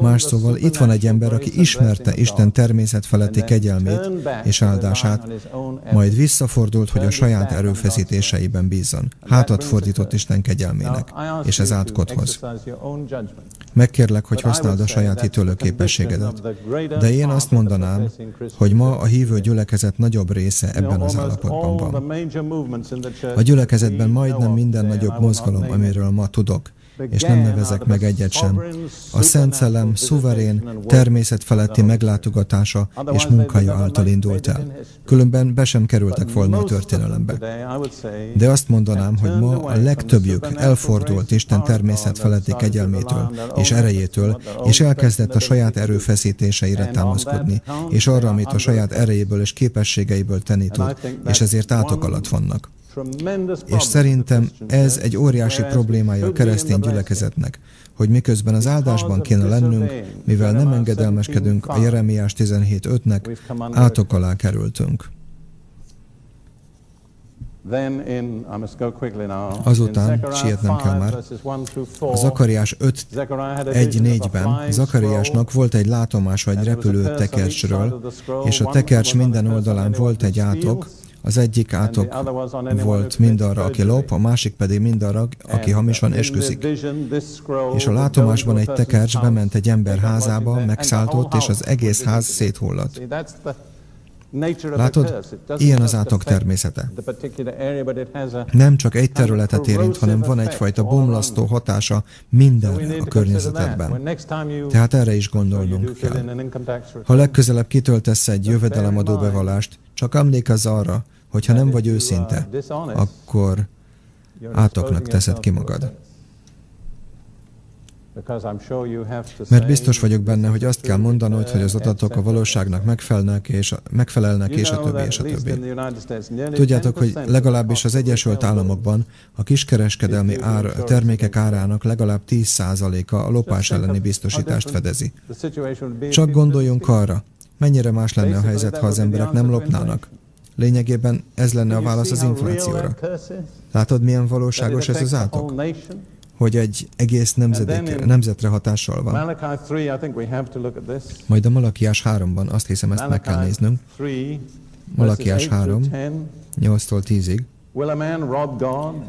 Más szóval itt van egy ember, aki ismerte Isten természet feletti kegyelmét és áldását, majd vissza visszafordult, hogy a saját erőfeszítéseiben bízzon. Hátat fordított Isten kegyelmének, és ez átkothoz. Megkérlek, hogy használd a saját hitölő képességedet. De én azt mondanám, hogy ma a hívő gyülekezet nagyobb része ebben az állapotban van. A gyülekezetben majdnem minden nagyobb mozgalom, amiről ma tudok, és nem nevezek meg egyet sem. A Szent Szellem szuverén, természetfeletti meglátogatása és munkája által indult el. Különben be sem kerültek volna a történelembe. De azt mondanám, hogy ma a legtöbbjük elfordult Isten természetfeletti kegyelmétől és erejétől, és elkezdett a saját erőfeszítéseire támaszkodni, és arra, amit a saját erejéből és képességeiből tenni tud, és ezért átok alatt vannak. És szerintem ez egy óriási problémája a keresztény gyülekezetnek, hogy miközben az áldásban kéne lennünk, mivel nem engedelmeskedünk a Jeremiás 17.5-nek, átok alá kerültünk. Azután, sietnem kell már, a Zakariás 5.1.4-ben Zakariásnak volt egy látomása egy repülő tekercsről, és a tekercs minden oldalán volt egy átok, az egyik átok volt mindarra, aki lop, a másik pedig mindarra, aki hamisan esküszik. És a látomásban egy tekercs bement egy ember házába, megszálltott, és az egész ház széthullott. Látod, ilyen az átok természete. Nem csak egy területet érint, hanem van egyfajta bomlasztó hatása mindenre a környezetedben. Tehát erre is gondolnunk kell. Ha legközelebb kitöltesz egy jövedelemadó bevallást, csak emlékezz arra, hogyha nem vagy őszinte, akkor átoknak teszed ki magad. Mert biztos vagyok benne, hogy azt kell mondanod, hogy az adatok a valóságnak megfelelnek, és a, megfelelnek, és a többi, és a többi. Tudjátok, hogy legalábbis az Egyesült Államokban a kiskereskedelmi ár, termékek árának legalább 10%-a a lopás elleni biztosítást fedezi. Csak gondoljunk arra, mennyire más lenne a helyzet, ha az emberek nem lopnának. Lényegében ez lenne a válasz az inflációra. Látod, milyen valóságos ez az átok? hogy egy egész nemzetre hatással van. Majd a Malakiás 3-ban azt hiszem, ezt meg kell néznünk. Malakiás 3, 8-tól 10-ig.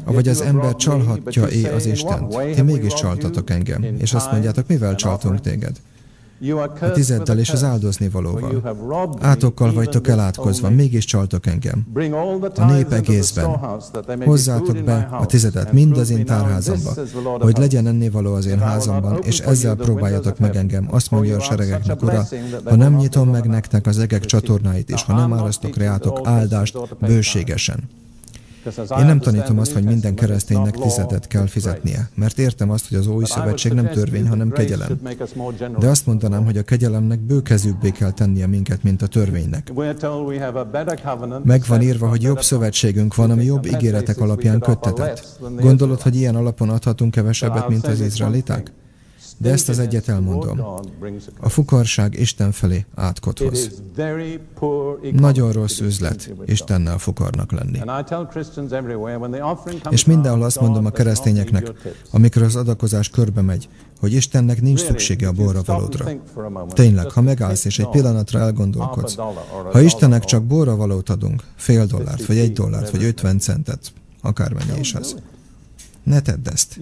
Vagy az ember csalhatja-é az Istent? Ti mégis csaltatok engem, és azt mondjátok, mivel csaltunk téged? A tizeddel és az áldozni valóval. Átokkal vagytok elátkozva, mégis csaltok engem. A nép egészben. Hozzátok be a tizedet mind az én tárházamba, hogy legyen ennivaló az én házamban, és ezzel próbáljatok meg engem. Azt mondja a seregeknek, Ura, ha nem nyitom meg nektek az egek csatornáit, és ha nem árasztok reátok áldást bőségesen. Én nem tanítom azt, hogy minden kereszténynek tizedet kell fizetnie, mert értem azt, hogy az új szövetség nem törvény, hanem kegyelem. De azt mondanám, hogy a kegyelemnek bőkezűbbé kell tennie minket, mint a törvénynek. Meg van írva, hogy jobb szövetségünk van, ami jobb ígéretek alapján köttetett. Gondolod, hogy ilyen alapon adhatunk kevesebbet, mint az izraeliták? De ezt az egyet elmondom. A fukarság Isten felé átkot hoz. Nagyon rossz üzlet Istennel fukarnak lenni. És mindenhol azt mondom a keresztényeknek, amikor az adakozás körbe megy, hogy Istennek nincs szüksége a borra valódra. Tényleg, ha megállsz és egy pillanatra elgondolkodsz, ha Istennek csak borra valót adunk, fél dollárt, vagy egy dollárt, vagy ötven centet, akármennyi is az, ne tedd ezt.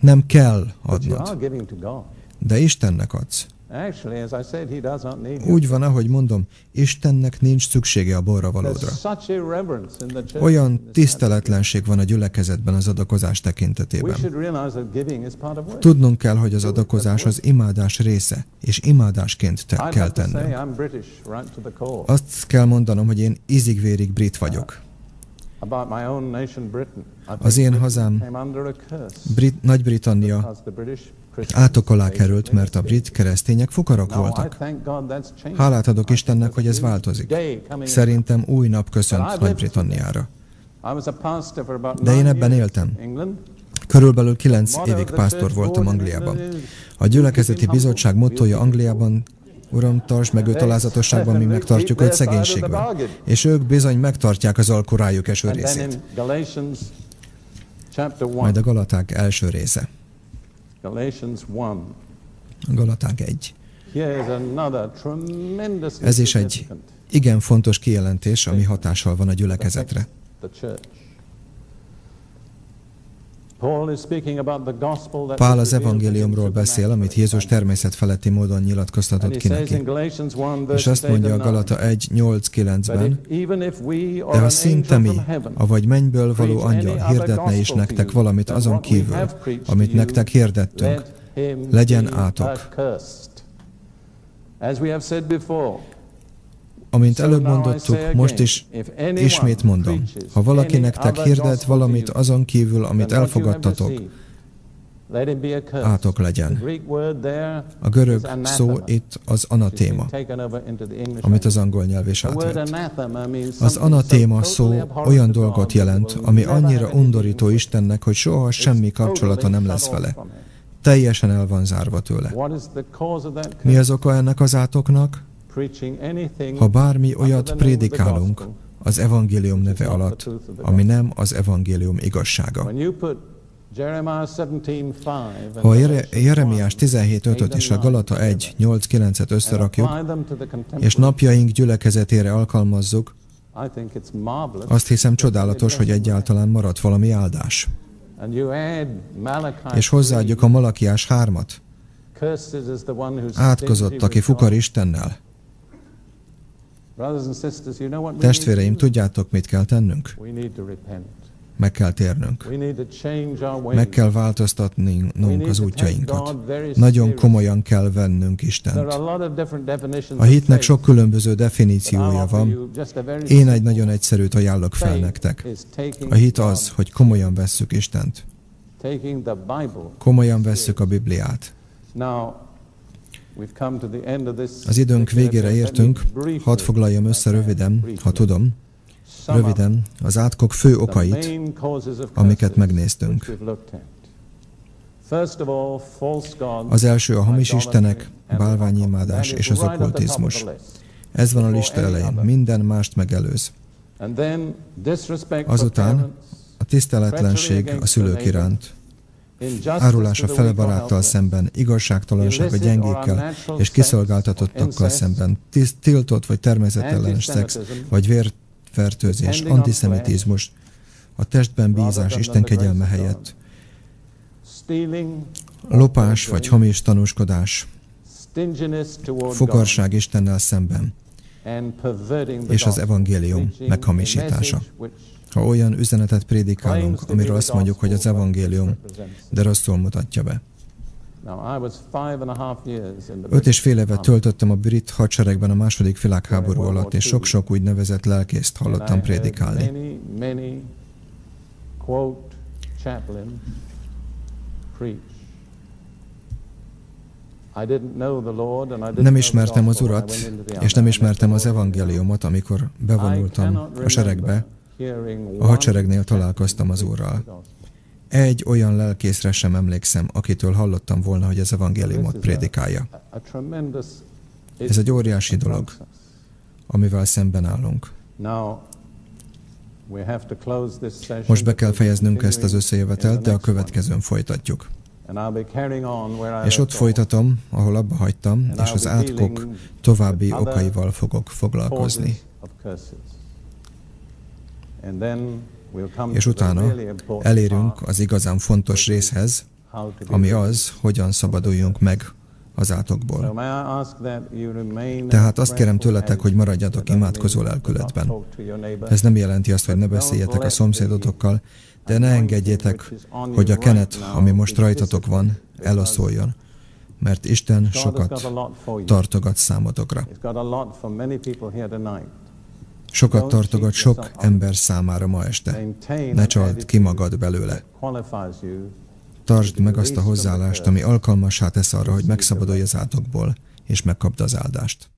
Nem kell adnod. De Istennek adsz. Úgy van, ahogy mondom, Istennek nincs szüksége a borra valódra. Olyan tiszteletlenség van a gyülekezetben az adakozás tekintetében. Tudnunk kell, hogy az adakozás az imádás része, és imádásként te kell tennünk. Azt kell mondanom, hogy én izigvérig brit vagyok. Az én hazám, Brit, Nagy-Britannia átok alá került, mert a brit keresztények fukarok voltak. Hálát adok Istennek, hogy ez változik. Szerintem új nap köszönt Nagy-Britanniára. De én ebben éltem. Körülbelül kilenc évig pásztor voltam Angliában. A gyülekezeti bizottság mottoja Angliában Uram, tartsd meg őt alázatosságban, mi megtartjuk őt szegénységben. És ők bizony megtartják az alkorájuk eső részét. Majd a Galaták első része. Galaták 1. Ez is egy igen fontos kijelentés, ami hatással van a gyülekezetre. Pál az evangéliumról beszél, amit Jézus természet feletti módon nyilatkoztatott ki neki. És azt mondja a Galata 1.8.9-ben, de ha szinte mi, avagy mennyből való angyal hirdetne is nektek valamit azon kívül, amit nektek hirdettünk, legyen átok. Amint előbb mondottuk, most is ismét mondom, ha valaki nektek hirdet valamit azon kívül, amit elfogadtatok, átok legyen. A görög szó itt az anatéma, amit az angol nyelv is átvett. Az anatéma szó olyan dolgot jelent, ami annyira undorító Istennek, hogy soha semmi kapcsolata nem lesz vele. Teljesen el van zárva tőle. Mi az oka ennek az átoknak? Ha bármi olyat prédikálunk az evangélium neve alatt, ami nem az evangélium igazsága. Ha a Jeremiás 17.5-öt és a Galata 1.8.9-et összerakjuk, és napjaink gyülekezetére alkalmazzuk, azt hiszem csodálatos, hogy egyáltalán maradt valami áldás. És hozzáadjuk a Malakiás hármat. Átkozott, aki fukar Istennel. Testvéreim, tudjátok, mit kell tennünk? Meg kell térnünk. Meg kell változtatnunk az útjainkat. Nagyon komolyan kell vennünk Istent. A hitnek sok különböző definíciója van. Én egy nagyon egyszerűt ajánlok fel nektek. A hit az, hogy komolyan vesszük Istent. Komolyan vesszük a Bibliát. Az időnk végére értünk, hadd foglaljam össze röviden, ha tudom, röviden az átkok fő okait, amiket megnéztünk. Az első a hamis istenek, bálványimádás és az okkultizmus. Ez van a lista elején, minden mást megelőz. Azután a tiszteletlenség a szülők iránt, árulás a fele baráttal szemben, igazságtalanság a gyengékkel és kiszolgáltatottakkal szemben, tiltott vagy természetellenes szex, vagy vérfertőzés, antiszemitizmus, a testben bízás Isten kegyelme helyett, lopás vagy hamis tanúskodás, fogarság Istennel szemben, és az evangélium meghamisítása ha olyan üzenetet prédikálunk, amiről azt mondjuk, hogy az evangélium, de rosszul mutatja be. Öt és fél évet töltöttem a brit hadseregben a második világháború alatt, és sok-sok úgynevezett lelkészt hallottam prédikálni. Nem ismertem az Urat, és nem ismertem az evangéliumot, amikor bevonultam a seregbe, a hadseregnél találkoztam az Úrral. egy olyan lelkészre sem emlékszem, akitől hallottam volna, hogy az evangéliumot prédikálja. Ez egy óriási dolog, amivel szemben állunk. Most be kell fejeznünk ezt az összejövetelt, de a következőn folytatjuk. És ott folytatom, ahol abba hagytam, és az átkok további okaival fogok foglalkozni. És utána elérünk az igazán fontos részhez, ami az, hogyan szabaduljunk meg az átokból. Tehát azt kérem tőletek, hogy maradjatok imádkozó lelkületben. Ez nem jelenti azt, hogy ne beszéljetek a szomszédotokkal, de ne engedjétek, hogy a kenet, ami most rajtatok van, eloszoljon, mert Isten sokat tartogat számotokra. Sokat tartogat sok ember számára ma este. Ne csald ki magad belőle. Tartsd meg azt a hozzáállást, ami alkalmassá tesz arra, hogy megszabadulj az átokból, és megkapd az áldást.